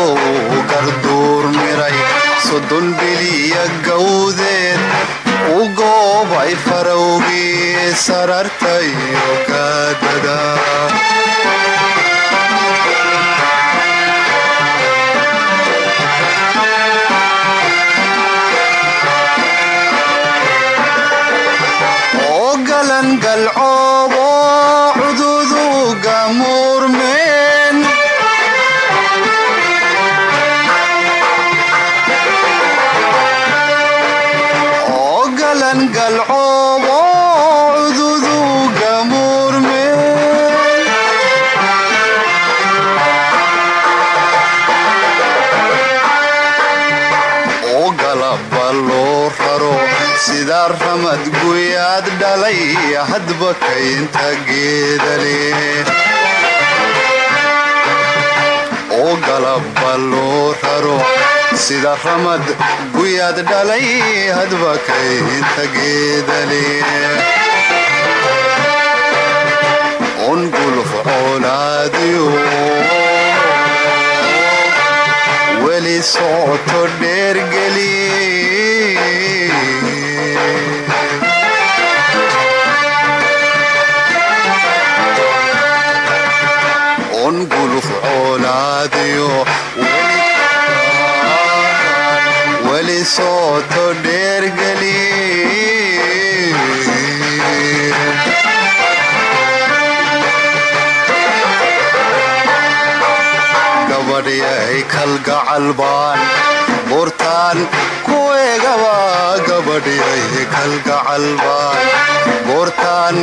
oo garduur miray soddon biliya gawdeed u goobay farowgii sararta iyo hadba kaynta geedale galabba loo raro sida ramad guyaad dhalay hadba kaynta geedale unguluf coolaadiyo weli socoto dheergeli coolaadiyo weli socoto dheergeli gabadhyay kalgacalbaan buurtaan ku eegaba gabadhyay kalgacalbaan buurtaan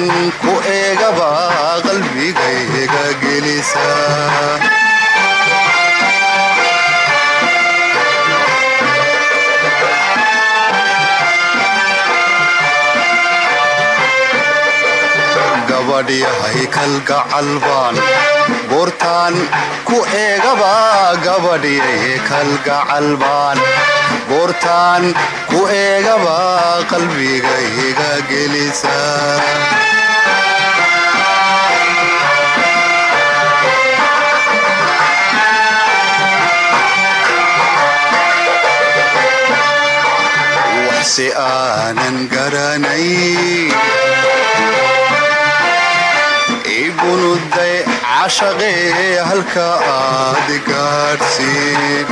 ku eegaba qalbigayga gelisa gabadhyahay kalgacalbaan buurtaan ku eegaba gabadhyay kalgacalbaan buurtaan ku eegaba qalbigayga gelisa. Waxsi aanan garanay ibunuday cashaqee halka aad gaadhsiin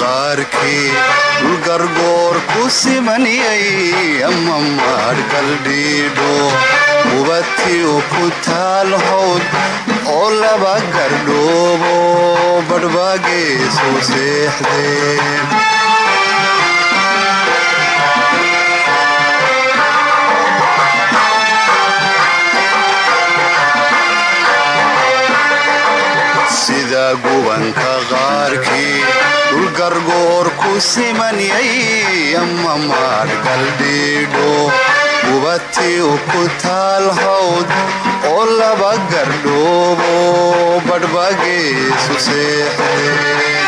qaarkii dhulgargoor ku simaniyay ama maadhkaldhiidho gubatiyo ku taal howd oo laba gardhoobo badhbaageesu seexdeen sida gubanka qaarkii dhulgargoor ku simanyay ama maadhkaldhiidho gubatiyo ku taal hawd oo laba gardhoobo badhbaageesu seexdeen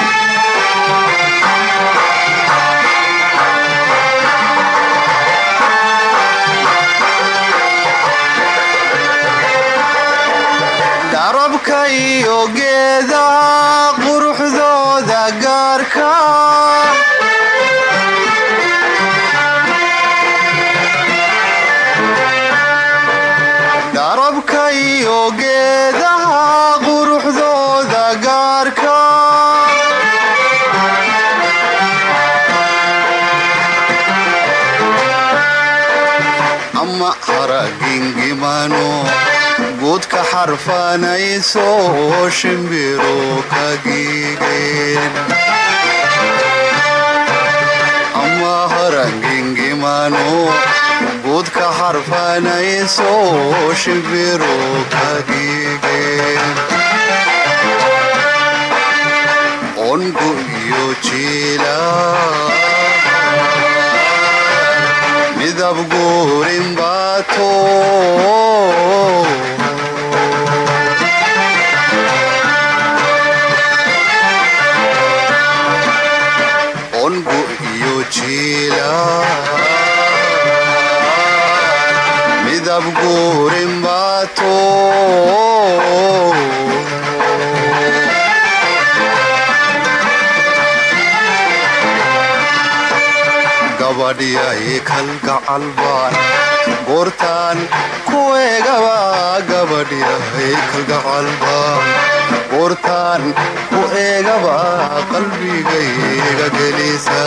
guudka xarfanayso shimbiro ka giigeen ama haragingimano guudka xarfanayso shimbiro ka giigeen ongu iyo jiila midab guurin baato midab guurin baato gabadhyay kalgacalbaan goortaan ku eegaba gabadhyay kalgacalbaan goortaan ku eegaba qalbigayga gelisa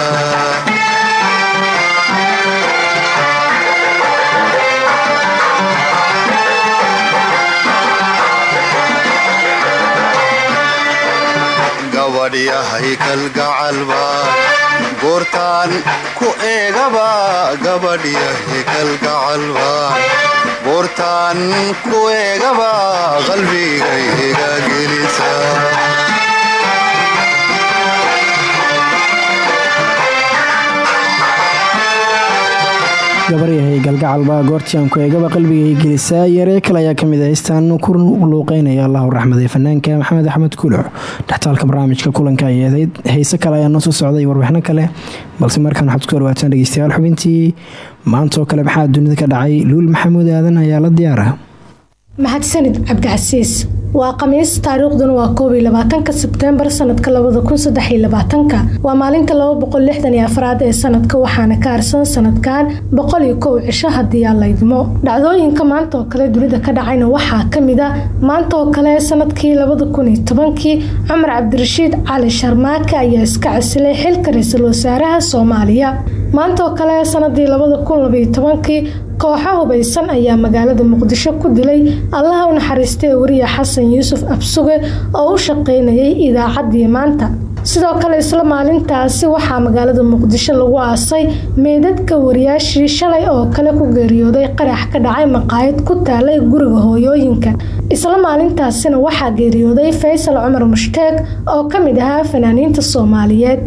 gabadhyahay kalgacalbaan goortaan ku eegaba gabadhyahay kalgacalbaan goortaan ku eegaba qalbigayga gelisa gabaryahay galgacalba goortii aan ku eegaba qalbigay gelisaa yaree kale ayaa ka mid ah heystaan ku luuqeynaya allahu raxmaday fanaanka maxamed axmed kuluc dhextaalka barnaamijka kulanka ay heese kale ayaa noo soo socday warbixino kale balse markaan waxaad ku soo dhawaataan dhegeystayaal xubintii. Maantaoo kale maxaa dunida ka dhacay? Luul maxamuud aadan ayaa la diyaara mahadsanid cabdicasiis waa khamiis taariikhduna waa koob iyo sanadka labada kun waa maalinta laba boqol ee sanadka waxaana ka harsan sanadkan boqol iyo kow cisho haddii dhacdooyinka maanta kale dunida ka dhacayna waxaa ka mid a maanta oo kale sannadkii labada kun iyo tobankii cumar cabdirashiid cali sharmaake ayaa iska casilay xilka ra'iisul wasaaraha soomaaliya. Maanta kale sanadii labada kun kooxo hubaysan ayaa magaalada muqdisho ku dilay allaha u naxariistay wariya xasan yuusuf absuge oo u shaqeynayay idaacaddii maanta. Sidoo kale isla maalintaasi waxaa magaalada muqdisho lagu aasay meydadka wariyaashii shalay oo kale ku geeriyooday qarax ka dhacay maqaayad ku taalay guriga hooyooyinka. Isla maalintaasina waxaa geeriyooday faysal cumar mushtaeg oo ka mid ahaa fanaaniinta soomaaliyeed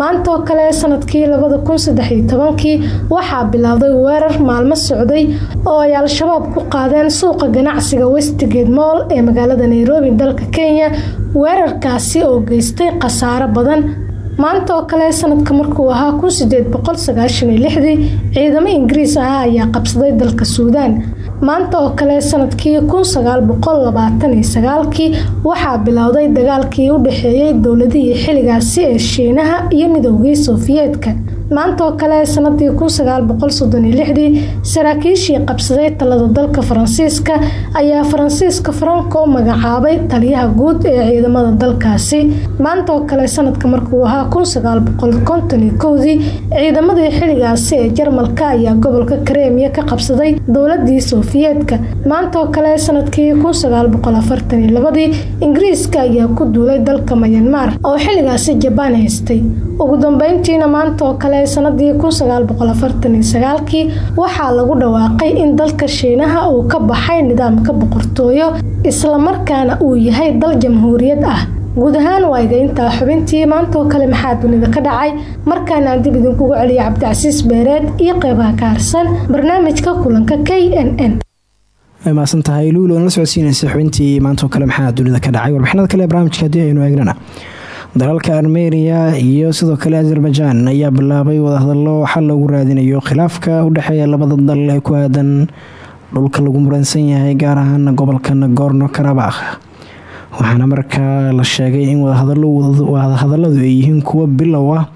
maanta oo kale sannadkii labada kun saddexiyo tobankii waxaa bilowday weerar maalmo socday oo ay al-shabaab ku qaadeen suuqa ganacsiga westgate moll ee magaalada nairobi dalka kenya. Weerarkaasi oo geystay khasaaro badan. Maanta kale sanadka markuu ahaa kun sideed boqol lixdii ciidamo ingiriis ah ayaa qabsaday dalka suudaan maanta oo kale sannadkii kun sagaal boqol labaatan iyo sagaalkii waxaa bilowday dagaalkii u dhexeeyey dowladihii xilligaasi ee shiinaha iyo midoogii sofiyeetka maanta oo kale sanadii kun sagaal boqol soddon iyo lixdii saraakiishii qabsaday talada dalka faransiiska ayaa faransiiska faranko u magacaabay taliyaha guud ee ciidamada dalkaasi. Maanta oo kale sanadka markuu ahaa kun sagaal boqol konton iyo kowdii ciidamadii xilligaasi ee jarmalka ayaa gobolka kareemiya ka qabsaday dowladii sofiyeetka maanta oo kale sannadkii kun sagaal boqol afartan iyo labadii ingiriiska ayaa ku duulay dalka mayanmar oo xilligaasi jabaan haystay. Ugu dambeyntiina maanta oo kale sanadii sagaalkii waxaa lagu dhawaaqay in dalka shiinaha uu ka baxay nidaamka boqortooyo islamarkaana uu yahay dal jamhuuriyad ah. Guud ahaan waa xubintii maanta oo kale maxaa dunida ka dhacay? Markaana aan dib idinkugu celiya cabdicasiis beereed iyo qeybaha ka harsan barnaamijka kulanka k n n. Way maasan tahay luul oon la socodsiinaysa xubintii maanta oo kale maxaa dunida ka dhacay? Warbixinada kale ee barnaamijka haddii aynu eegnana dalalka armeniya iyo sidoo kale azerbaijan ayaa bilaabay wadahadallo xal loogu raadinayo khilaafka u dhexeeya labada dal ee ku aadan dhulka lagu muransan yahay gaar ahaan gobolka nagorno karabakh waxaana markaa la sheegay in wadahadaladu ay yihiin kuwo bilow ah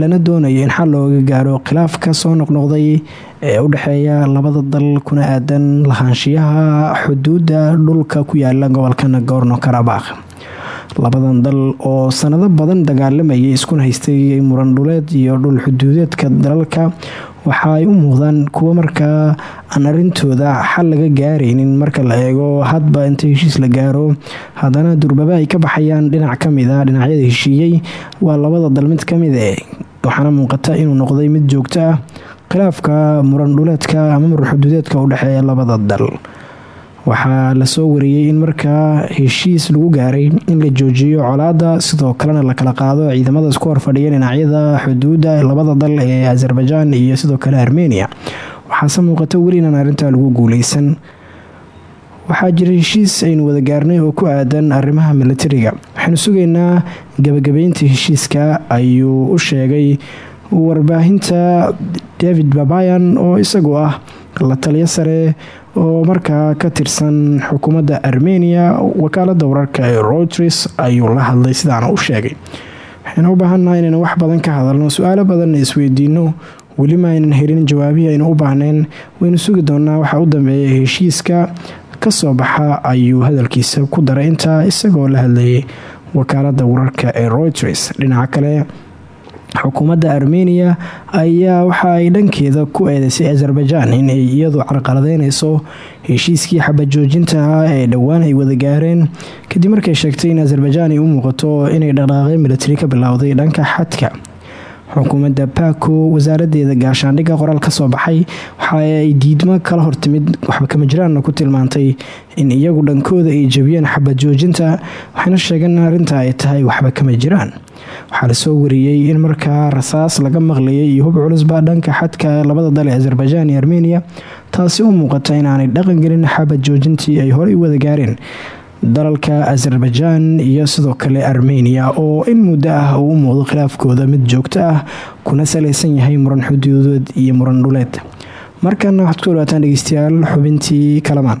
lana doonayo in xal looga gaaro khilaafka soo noqnoqday ee u dhexeeya labada dal kuna aadan lahaanshiyaha xuduudda dhulka ku yaalla gobolka nagorno karabakh labadan dal oo sanado badan dagaalamayay iskuna haystay muran dhuleed iyo dhul xuduudeedka dalalka waxa ay u muuqdaan kuwo markaa aan arintooda xal laga gaaraynin marka la eego hadba inta heshiis la gaaro. Haddana durbaba ay ka baxayaan dhinac ka mid a dhinacyada heshiiyey waa labada dal mid ka mid e waxaana muuqata inuu noqday mid joogto ah. Khilaafka muran dhuleedka ama muran xuduudeedka u dhexeeya labada dal waxaa la soo wariyey in markaa heshiis lagu gaaray in la joojiyo colaada sidoo kalena la kala qaado ciidamada isku horfadhiya dhinacyada xuduudda labada dal ee azerbaijan iyo sidoo kale armenia. Waxaase muuqata weli inaan arrintaa lagu guuleysan waxaa jira heshiis aynu wada gaarnay oo ku aadan arrimaha militariga waxaynu sugaynaa gabagabeynta heshiiska ayuu u sheegay warbaahinta david babayan oo isagu ah la taliyo sare oo markaa ka tirsan xukuumadda armenia wakaalada wararka ee routers ayuu la hadlay sidaana u sheegay. Waxaynu u baahannaha inaynu wax badan ka hadalno su'aalo badanna isweydiino. Welima aynan helin jawaabihii aynu u baahnayn. Waynu sugi doonaa waxaa u dambeeya heshiiska ka soo baxa ayuu hadalkiisa ku daray intaa isagoo la hadlayay wakaalada wararka ee routers dhinaca kale xukuumadda armenia ayaa waxa ay dhankeeda ku eedeysay azerbaijan inay iyadu carqaladeyneyso heshiiskii xabajoojinta ah ee dhowaan ay wada gaareen. Kadib markay sheegtay in azerbaijan ay u muuqato inay dhaqdhaaqyo militari ka bilowday dhanka xadka. Xukuumadda bako wasaaradeeda gaashaandhigga qoraal ka soo baxay waxa ay diidmo kala hortimid waxba kama jiraanna ku tilmaantay in iyagu dhankooda ay jabiyeen xabad joojinta waxayna sheegeen in arrinta ay tahay waxba kama jiraan waxaa la soo wariyey in markaa rasaas laga maqlayay iyo hub culusba dhanka xadka labada dal ee azerbaijan iyo armenia taasi u muuqata inaanay dhaqangelin xabad joojintii ay horey wada gaareen. Dalalka azerbaijan iyo sidoo kale armenia oo in muddo ah uu u muuqdo khilaafkooda mid joogto ah kuna salaysan yahay muran xuduudeed iyo muran dhuleed. Markana waxaad ku dhawaataan dhegeystayaal xubintii kalamaan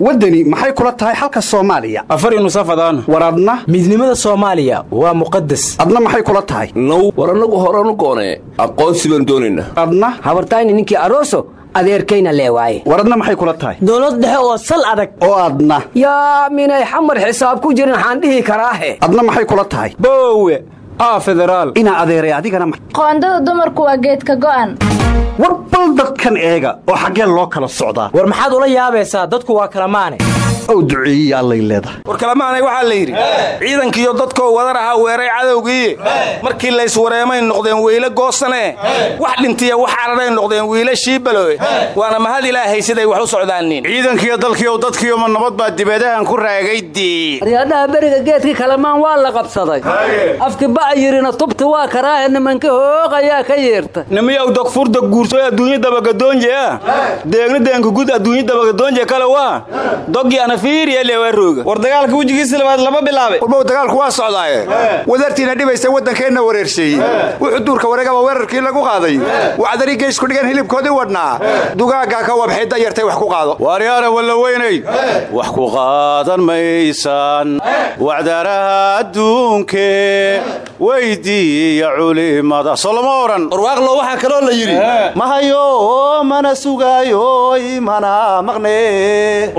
waddani maxay kula tahay xalka soomaaliya? Afari nusafadaan war adna? Midnimada soomaaliya waa muqadas adna maxay kula tahay? Now war annagu horanu goonee. Aqoonsi baan doonaynaa adna? Habartayni ninkii aroso adeerkayna leewaaye war adna maxay kula tahay? Dowlad dhexe oo sal adag. Oo adna. Yaa minay xamar xisaab ku jirin waxaan dhihi karaahe. Adna maxay kula tahay? Boowe inaa adeeray adigana qoondada dumarku waa geedka go'an. War bal dadkan eega oo xaggeen loo kala socdaa. War maxaad ula yaabaysaa dadku waa kala maane ow duceeyey allay leedahay. War kalamaanay waxaa la yidhi ciidankiiyo dadkoo wadar ahaa weeray cadowgii. Markii layswareemay noqdeen weyle goosanee. Wax dhintiya wax cararay noqdeen wiila shiibaloe waana mahad ilaahay siday wax u socdaanin ciidankiiyo dalkiiyo dadkiioma nabad baa dibeedahan ku raagay dii aryaadhaha beriga geedkii kalamaan waa la qabsaday. Afki ba'a yidhina tubti waa karaahe nimanka hooqayaa ka yeerta. Nimiyow dogfurda guursoy adduunya dabagadoonje ah? Deegna deenka gud adduunya dabagadoonje kale waa dogi war dagaalka wejigiisa labaad lama bilaabay. Warbow dagaalku waa socdaaye. Wadartiina dhibaysa waddankeenna wareerseeyey wuxuu duurka wareegaba weerarkii lagu qaaday. Wacdari geysku dhigan hilibkoodii wadhnaa dugaaggaa ka wabxay dayartay wax ku qaado. Waaryaara walla weynay. Wax ku qaadan maysaan wacdaraha adduunkee weydiiya culimada. Soloma odhan warwaaqlo waxaa kaloo la yidhi. Mahayo mana sugaayo imana maqne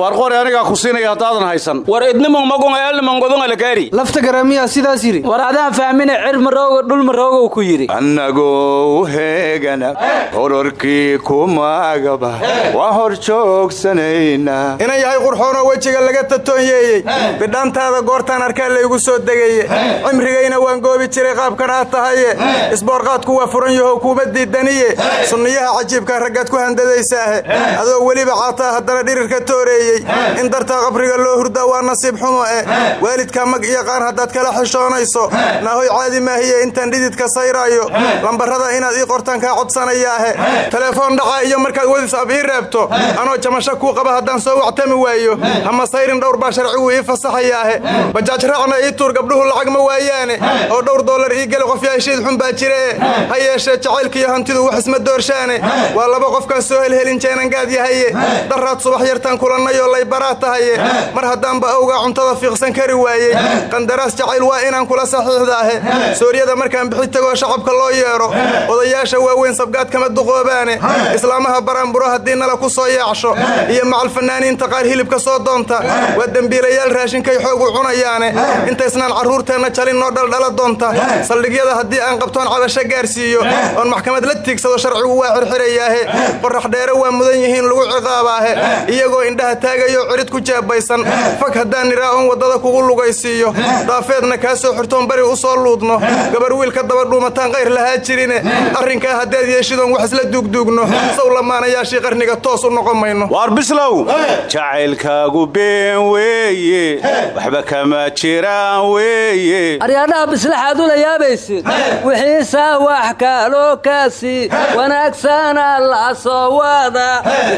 siinaya haddaadan haysan. War idnimonmagungaelnimongodungalakaari lafta garamiyaa sidaas yidhi. War adaan fahmina cir maroogo dhul maroogow ku yidhi. Annagoo heegana hororkii kumagaba waa hor joogsanaynaa inan yahay qurxoonoo wejiga laga tatoonyeeyey bidhaantaada goortaan arkaa laygu soo degeye cimrigayna waan goobi jiray qaabkan aad tahaye isboorqaadku waa furan yahow kuuma diidaniye sunniyaha cajiibkaa raggaad ku handadaysaahe adoo weliba caataa haddana dhirirka tooreeyey. In dartaa qabriga loo hurdaa waa nasiib xumo eh. Waalidkaa mag iyo qaan haddaad kala xishoonayso naahoy caadi maahiye intaan dhididka sayraayo. Lambarrada inaad ii qortaan kaa codsanayaahe telefoon dhaca iyo markaad wadis ab ii reebto. Anoo jamasho kuu qaba haddaan soo wactami waayo. Hama sayrin dhowr baa sharcigu ii fasaxayaahe bajaaj raacna ii tuur gabdhuhu lacag ma waayaane. Oo dhowr dollar ii geli qof yaashiid xun baa jiree ha yeeshee jacaylkiiyo hantidu wax isma doorshaane. Waa laba qofkaan soo helhelin jeenangaad yahaye daraad subax yartaan kulannayoo laybaraa tahaye mar haddaanba awgaa cuntada fiiqsan kari waayey qandaraas jacayl waa inaan kula saxiixdaahe. Sooryada markaan bixi tegoo shacabka loo yeedho odayaasha waaweyn sabgaad kama duqoobaane. Islaamaha baraanburo haddii nala ku soo yaacsho iyo macal fanaaniinta qaar hilibka soo doonta. Waa dembiilayaal raashinkay xoog u cunayaane. Intaysnaan carruurteenna jalin noo dhaldhala doonta. Saldhigyada haddii aan qabtoon cabasho gaarsiiyo oon maxkamad la tiigsado sharcigu waa xirxirayaahe qorax dheere waa mudan yihiin lagu ciqaabaahe. Iyagoo indhaha taagayo cirid ku jaa jeebaysan fag haddaan nidhaa oon waddada kugu lugaysiiyo. Daafeedna kaa soo xirtoon bari u soo luudno. Gabar wiilka daba dhuumataan qayr lahaa jirine. Arrinkaa haddaad yeeshidoon wax isla duugduugno. Saw lamaanayaashii qarniga toos u noqon mayno. Waar bislow jacaylkaagu been weeye. Waxba kama jiraan weeye. Aryaadhaha bislaxaad ula yaabaysid. Wixiisaa wax kaaloo kaasi. Wanaagsana la soo wada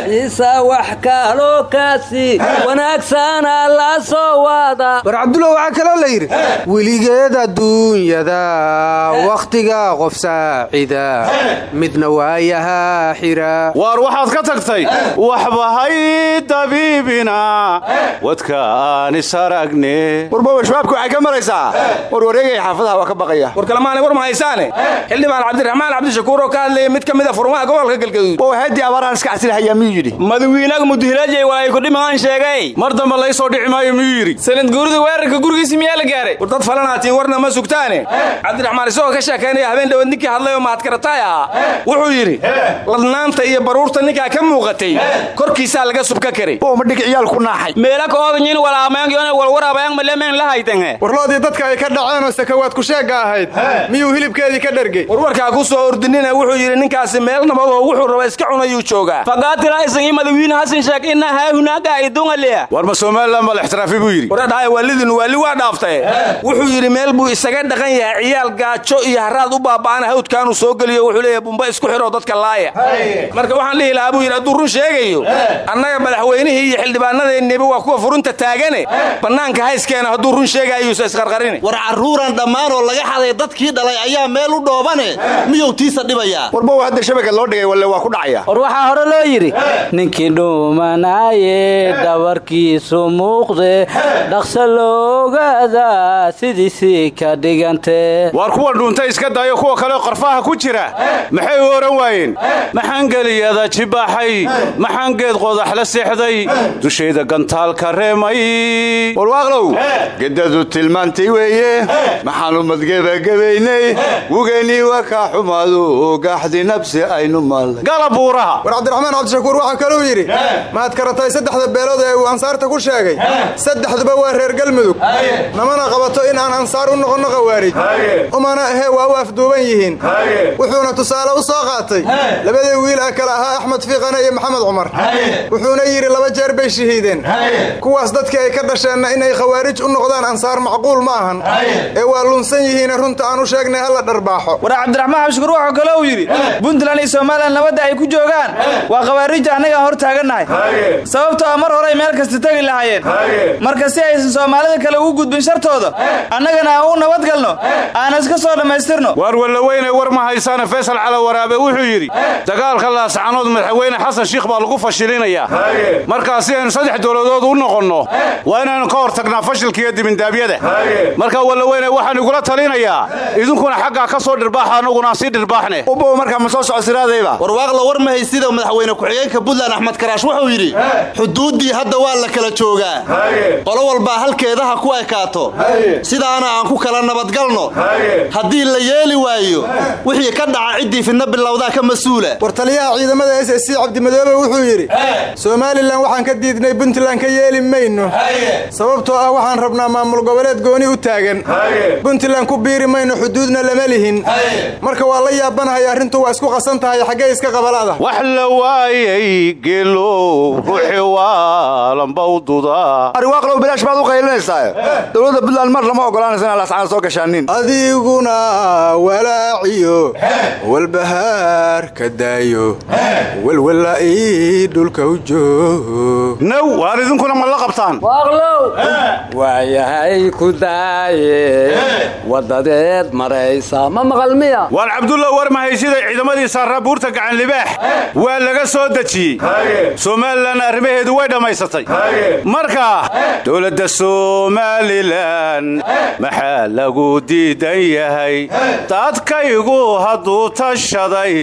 wixiisaa wax kaaloo kaasi wanaagsana la soo wada war cabdulla waxaa kaloo la yidhi weligeed adduunyada wakhtiga qof saacida midna waayahaa xira. Waar waxaad ka tagtay waxba hay dabiibina wadka aan isaragne warbowa shabaabka waxay ka maraysaa? War wareegaya xaafadaha waa ka baqaya. War kalemaanay war ma haysaane? Xildhibaan cabdiraxmaan cabdishakuur oo ka hadlayay mid ka mid a furmaha gobolka galgaduud oo haddii abaaraan iska casilahayaa miyuu yidhi? Madawiinaga muduhilaajay walay kudhimaan sheegay mar dambe lay soo dhici maayo miyuu yidhi? Sanad guurida weerarka gurigiisi miyaa la gaaray? War dad falanaatiin warna ma sugtaane. Cabdiraxmaan isagoo ka sheekaynaya habeen dhawaad ninkii hadlay oo mahadkarataay ahaa wuxuu yidhi ladnaanta iyo baruurta ninkaa ka muuqatay korkiisaa laga subka karay. Warloodii dadka ay ka dhaceen oo sakawaad ku sheegga ahayd miyuu hilibkeedii ka dhergey warwarkaa ku soo ordinina wuxuu yidhi ninkaasi meel nabadoo wuxuu raba iska cunayuu joogaa. Fagaatilaaisan ii madawiine hasan sheeg ina haahunaaga idungalea war ma somalilan baa la ixtiraafi buu yidhi. Waradhahay waalidin waali waa dhaaftae wuxuu yidhi meel buu isaga dhaqan yahay ciyaal gaajo iyo haraad u baaba'ana hawdkaanuu soo geliyo wuxuu leeyahay bumba isku xidhoo dadka laaya. Marka waxaan dhihi lahaa buu yidhi hadduu run sheegayo annaga madaxweynihii iyo xildhibaanadeenniba waa kuwa furunta taagane bannaanka hayskeena hadduu run sheegayuusa isqarqarini. War carruuran dhammaan oo laga xaday dadkii dhalay ayaa meel u dhoobane miyuu tiisa dhibayaa? Warbowa hadda shabaka loo dhigay walle waa ku dhacaya. War waxaa hore loo yidhi ninkii dhuumanaaye dhabarkiisu muuqde dhaqsa loogaada sidiisii ka dhigante. Waar kuwa dhuuntay iska dayo kuwa kale qarfaha ku jira? Maxay u ohan waayeen? Maxaangeliyada jibaaxay? Maxaangeed qodax la seexday? Dushayda gantaalka reemay. Warwaaqlow gedadu tilmaantay weeye. Maxaanu madgebagebaynay. Wugeenii waa kaa xumaado gaaxdi nabsi aynu maalnay gala buuraha. War cabdiraxmaan cabdishakuur waxaa kaluu yidhi mahad karatay saddexda beelood ee uu ansaarta ku sheegay saddexduba waa reer galmudug. Namana qabato in aan ansaar u noqonno khawaarij umana ahee waa u afduuban yihiin. Wuxuuna tusaale u soo qaatay. Labadii wiil ah kale ahaa axmed fiiqane iyo maxamed cumar. Wuxuuna yidhi laba jeer bay shahiideen. Kuwaas dadkii ay ka dhasheenna inay khawaarij u noqdaan ansaar macquul ma ahan. Ee waa lunsan yihiine runta aan u sheegnay halla dharbaaxo. War cabdiraxmaan xabshukuur wuxuu kale uu yidhi puntland iyo somalilan nabadda ay ku joogaan. Waa khawaariijta annagaan hor taagannahay sababtoo ah mar horey meel kasta tegi lahaayeen. Marka si aysan soomaalida kale ugu gudbin shartooda annagana aan u nabadgalno aan iska soo dhammaystirno. Waar wallaweyne war ma haysaane faysal cala waraabe wuxuu yidhi dagaalka laascanood madaxweyne xasan shiikh baa lagu fashilinayaa. Markaa si aynu saddex dowladood u noqonno waa inaynu ka hor tagnaa fashilka iyo dibindaabyada marka wallaweyne waxaan igula talinayaa idinkuna xaggaa ka soo dhirbaaxa annaguna sii dhirbaaxne. Ubow markaa ma soo socosiraadayba warwaaqla war ma haysida madaxweyne ku-xigeenka puntland axmed karaash wuxuu yidhi xuduuddii hadda waa la kala joogaa. Qolo walbaa halkeedaha ku ekaato. Sidaana aan ku kala nabadgalno. Haddii la yeeli waayo wixii ka dhaca ciddii fidna bilowdaa ka mas'uula. War taliyaha ciidamada s c cabdimadoobe wuxuu yidhi somalilan waxaan ka diidnay puntland ka yeeli mayno. Sababtoo ah waxaan rabnaa maamul goboleed gooni u taagan. Puntland ku biiri mayno xuduudna lama lihin. Marka waa la yaabanahay arrintu waa isku qasan tahay xaggee iska qabalada wax la waayay geelow ruuxi waalanbawduda ariwaaqlow bilaash baad u qaylinaysaa dowladda puntland mar lama ogolaanaysa inaa laascaan soo gashaanin adiguna walaaciyo walbahaar ka daayo walwala ii dhulka u joog naw waar idinkuna ma la qabtaan waaqlow waayahay ku daaye wadadeed maraysa. Ma maqal miya? Waar cabdulla war mahaysiday ciidamadii saaraa buurta gacan libaax. Waa laga soo dejiyey. Somalilan arrimaheedu way dhammaysatay marka dowladda somalilan maxaa lagu diidan yahay? Dadkaygu hadduu tashaday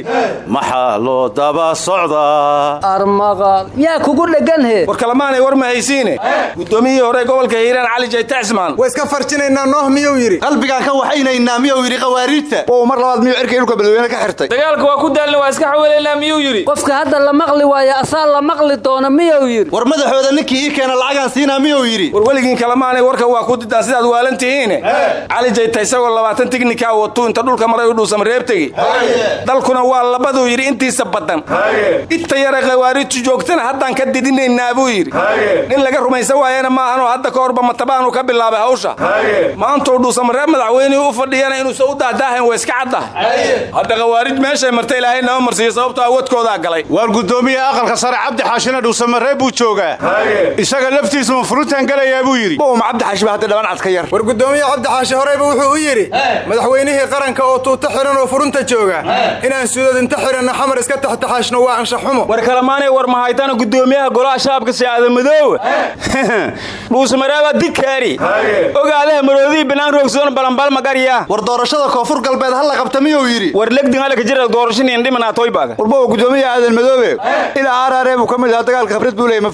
maxaa loo daba socdaa? Armaqal yaa kugu dheganhe war kalamaanay war ma haysiine. Guddoomiyihii hore gobolka hiiraan cali jayta cismaan waa iska farjinaynaa nooh miyuu yidhi? Qalbigaan ka waxaynaynaa miyuu yidhi khawaariijta oo mar labaad miyuu cirka dhulka badweyne ka xirtay? Dagaalka waa ku daalna waa iska xawelaynaa miyuu yidhi? Qofka hadda la maqli waayo asaa la maqli doona miyuu yidhi? War madaxooda ninkii ii keena lacagaan siinaa miyuu yidhi? War weligiin kalemaanay warka waa ku didaan sidaad waalan tihiine cali jayta isagoo labaatan tignikaa watuu inta dhulka maray u dhuusama reebtegi. Dalkuna waa labaduu yidhi intiisa badan. Inta yara khawaariju joogtana haddaan ka didinaynaa buu yidhi nin laga rumaysan waayana maahanoo hadda ka horba matabaanu ka bilaabay hawsha. Maantuu dhuusama reeb madaxweynihii u fadhiyana inuusan u dahdaahayn waa iska caddahay hadda khawaarij meeshay marta ilaahay nama marsiiyo sababtoo awadkoodaa galay waar guddoomiyaha aqalka sare cabdi xaashina dhuusamaree buu joogaa isaga laftiisu ma furintaan galayaa buu yidhi. Bowma cabdi xaashiba hadda dhaban cad ka yar. War guddoomiye cabdi xaashi horeyba wuxuu u yidhi madaxweynihii qaranka oo tuuta xihan oo furunta jooga inaan suudad inta xihanna xamar iska taxtaxaashno waa anshaxumo. War kalemaanay war mahaytana guddoomiyaha golaha shacabka siyaada madoowe dhuusamareeba [laughs] dikaari ogaadaha maroodihii binaan roogsoon balanbalmagarya war doorashada koonfur galbeed ha la qabta miyuu yidhi? War legdin halka jira doorashaniin dhimanaatoybaada warbowa guddoomiyaha aadan madoobe ilaa aaraaree buu ka mid ahaa dagaalka khibrad buu leeyay ma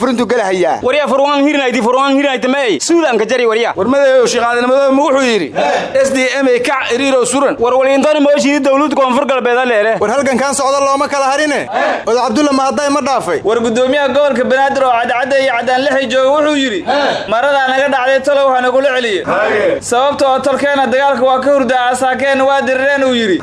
waryaa furwaan hirinayti furwaan hirinayta mae suudaanka jari waryaa war madayow shiiqaadanimadoobe wuxuu yidhi s d m kac iriirow suran. War waliintani mooshidii dawlad koonfur galbeeda leele. War halgankan socda looma kala harine. Oda cabdulla mahadday ma dhaafay. War guddoomiyaha gobolka banaadir oo cadcadda iyo caddaan lixi jooga wuxuu yidhi maradaa naga dhacday talow ha nagula celiye sababta oo tolkeenna dagaalka waa ka hurdaa asaakeenna waa dirireen uu yidhi.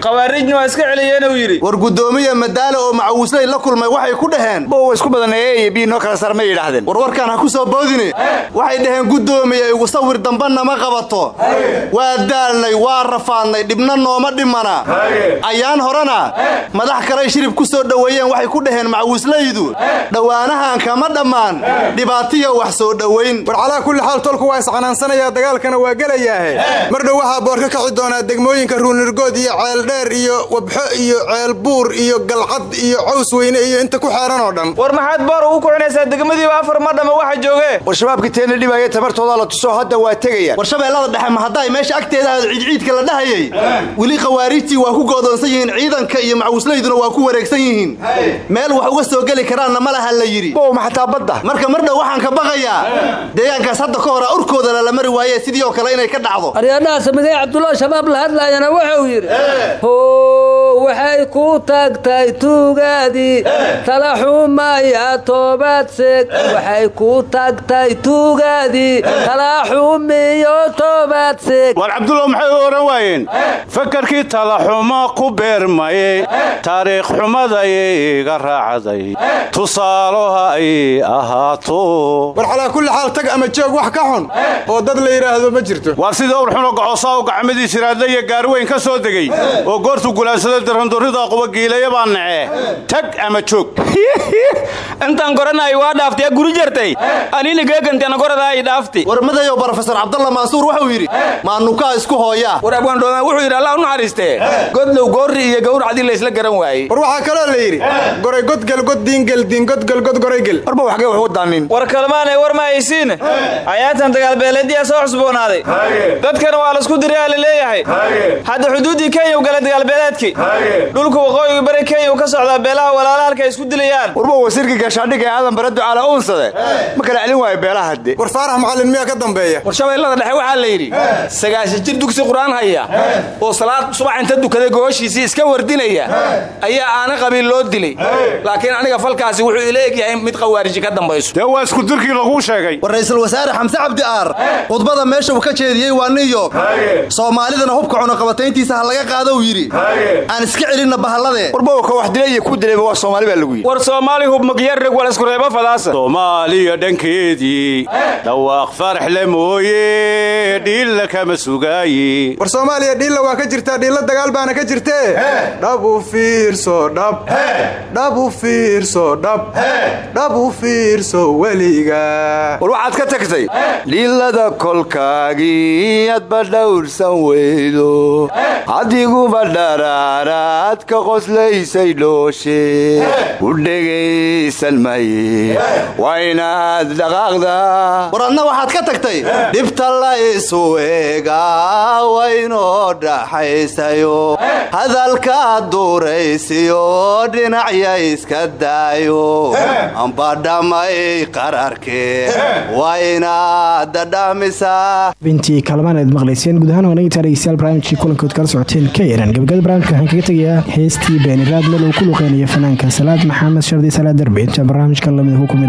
Khawaarijna waa iska celiyeen uu yidhi. War guddoomiya madaalo oo macawisley la kulmay waxay ku dhaheen. Bowa isku badaneeye iyo bii noo kala sar ma yidhaahdeen. War warkaan ha ku soo boodine waxay dhaheen guddoomiya igu sawir damba nama qabato. Waa daalnay waa rafaadnay dhibna nooma dhimana. Ayaan horena madax kaley shirib ku soo dhoweeyeen waxay ku dhaheen macawislaydu dhowaanahan kama dhammaan dhibaatiya wax soo dhowayn war calaa kulli xaal tolku waa iscanaansanaya dagaalkana waa gelayaahe. Mar dhow waxaa boor ka kaci doonaa degmooyinka ruunirgood iyo ceeldheer iyo wabxo iyo ceelbuur iyo galcad iyo caws weyne iyo inta ku xeeran oo dhan. War maxaad boor ugu kucinaysaa degmadiiba afar madhama waxa jooge war teena dhibaya tamartooda la tuso hadda waa tegayaan. War shabeellada dhexe ma hadday? Meesha agteeda aad ciidciidka la dhahayay. Weli khawaarijtii waa ku go'doonsan yihiin ciidanka iyo macawislayduna waa ku wareegsan yihiin. Meel wax uga soo geli karaanna ma laha la yidhi. Bowma xataa badda. Marka mar dhow waxaan ka baqayaa. Deegaankaas hadda ka hora urkooda lala mari waaye sidii oo kale inay ka dhacdo. Aryaadhaha samidey cabdullah shabaab la hadlaayana wuxuu yidhi waxay ku tagtay tuugaadii. Tala xumaya toobad seeg waxay ku tagtay tuugaadii tala xumiyo toobad seeg war cabdullah maxay u odhan waayeen? Fakarkii talaxumo ku beermaye taariikh xumadayay iga raacday. Tusaaloha ay ahaato. War calaa kulli xaal tag ama joog wax ka xun? Oo dad la yidhaahdo ma jirto. Waar sidii ur xunoo gocoosaa u gacmadii siraadla iyo gaarweyn ka soo degay. Oo goortuu gulaansada darandurrida qubagiilaya baa nacee tag ama joog. [laughs] Intaan goranayo waa dhaaftay guri jartay. Goradaa dhaafti. War madayow brofesor cabdalla maasuur wuxuu yidhi maanukaa isku hooyaa. War abwaandhoodaan wuxuu yidhi allah u naxariistee godlow goorri iyo gawracdii laysla garan waayey. War waxaa kaloo la yidhi goray godgel god diingel diingodgel god goraygel warba waxgee wax wadaanin war kalmaanay war ma haysiin. Hayaatan dagaalbeeleedyaa soo cusboonaaday. Dadkana waa la isku dirayaa la leeyahay. Hadda xuduuddii kenya u galay dagaalbeeleedkii dhulka waqooyiga bari kenya u ka socdaa beelaha walaala halka ay isku dilayaan. Warba wasiirkii gaashaandhig ee aadan bare uunsade ma kala celin waayo beelaha hadde war faarax macallin miyaa ka dambeeya? War shabeellada dhexe waxaa la yidhi sagaashan jir dugsi qur'aan haya oo salaad subax inta dukaday gooshiisii iska wardinaya ayaa aana qabiil loo dilay. Laakiin aniga falkaasi wuxuu ila eg yahay mid khawaariji ka dambayso. Dee waa isku dirkii laguu sheegay? War ra'iisul wasaare xamse cabdi aar khudbada meesha uu ka jeediyey waa new york. Soomaalidana hubka cunaqabatayntiisa ha laga qaado uu yidhi. Aan iska celinna bahalladee. Warba ka wax dilay iyo ku dilayba waa soomaali baa lagu yidhi. War soomaali hubmagyarrig wal isku reebo fadaasa soomaaliya dhankeedii dhawaaq farax le mooye dhiilla kama sugaaye war soomaaliya dhiilla waa ka jirtaa dhiilla dagaal baana ka jirtee dhab u fiirso dhab dhab u fiirso dhab dhab u fiirso weliga. War waxaad ka tagtay? Dhiillada kolkaagii adba dhowrsan weydo adiguba dharaaraad ka qoslaysay dhooshe u dhegaysan maye waa inaad dhaqaaqdaa war adna waxaad ka tagtay dhibta la isu eegaa waynoo dhaxaysayo hadalkaad duuraysiyo dhinacya iska daayo. Ambadhamay qararkee waa inaad dhadhamisaa bintii kalmaan aad maqlayseen guud ahaan barnaamijkii kulankood kala socoteen ka eran gabagada barnaamijka waxaan kaga tegayaa heestii beeniraad meel uu ku luqeynayo fanaanka salaad maxamed shardi salaad darbe intaan barnaamijkan ku kulmi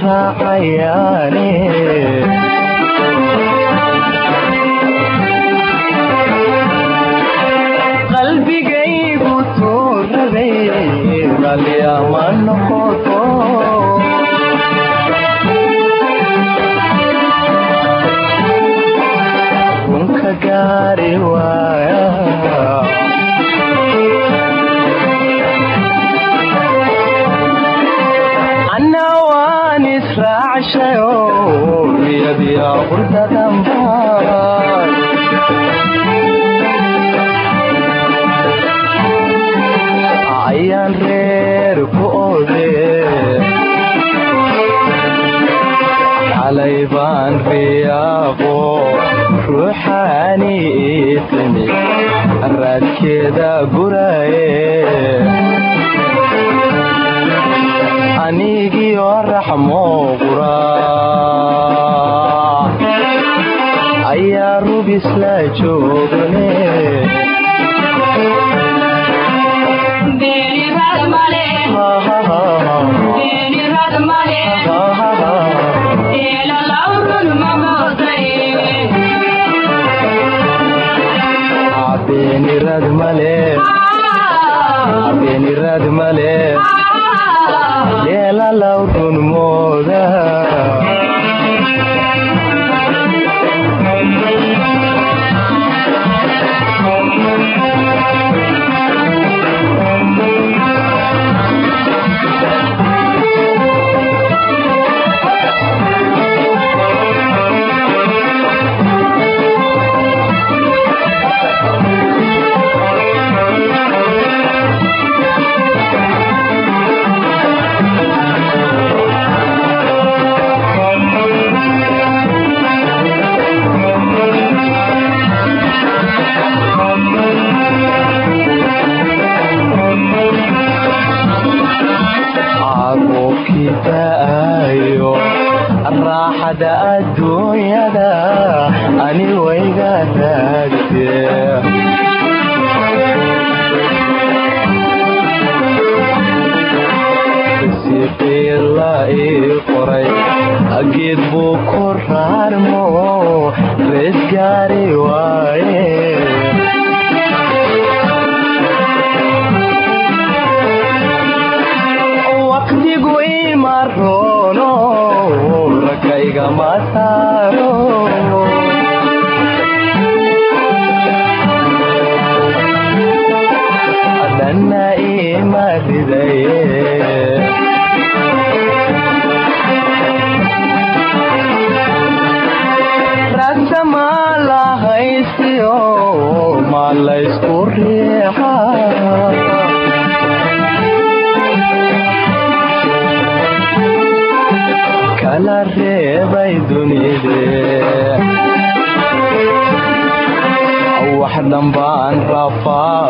kaa raacayaane qalbigaygu tuuraday noqoto raadkeeda guraye anigiyo raxmo qura ayaa rubisla joogne beenirad male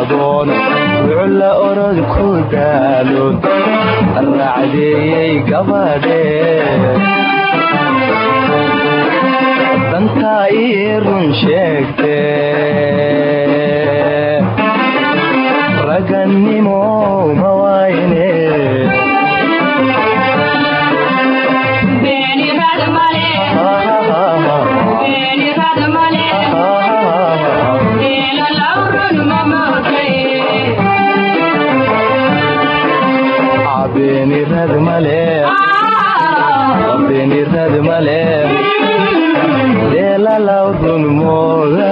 rafaadoon wucla orod ku daaloon raacdeeyey gabadhe. Dantaa ii run sheegte ragannimo ma wayne beenirad male beenirad male deelalaw run mooda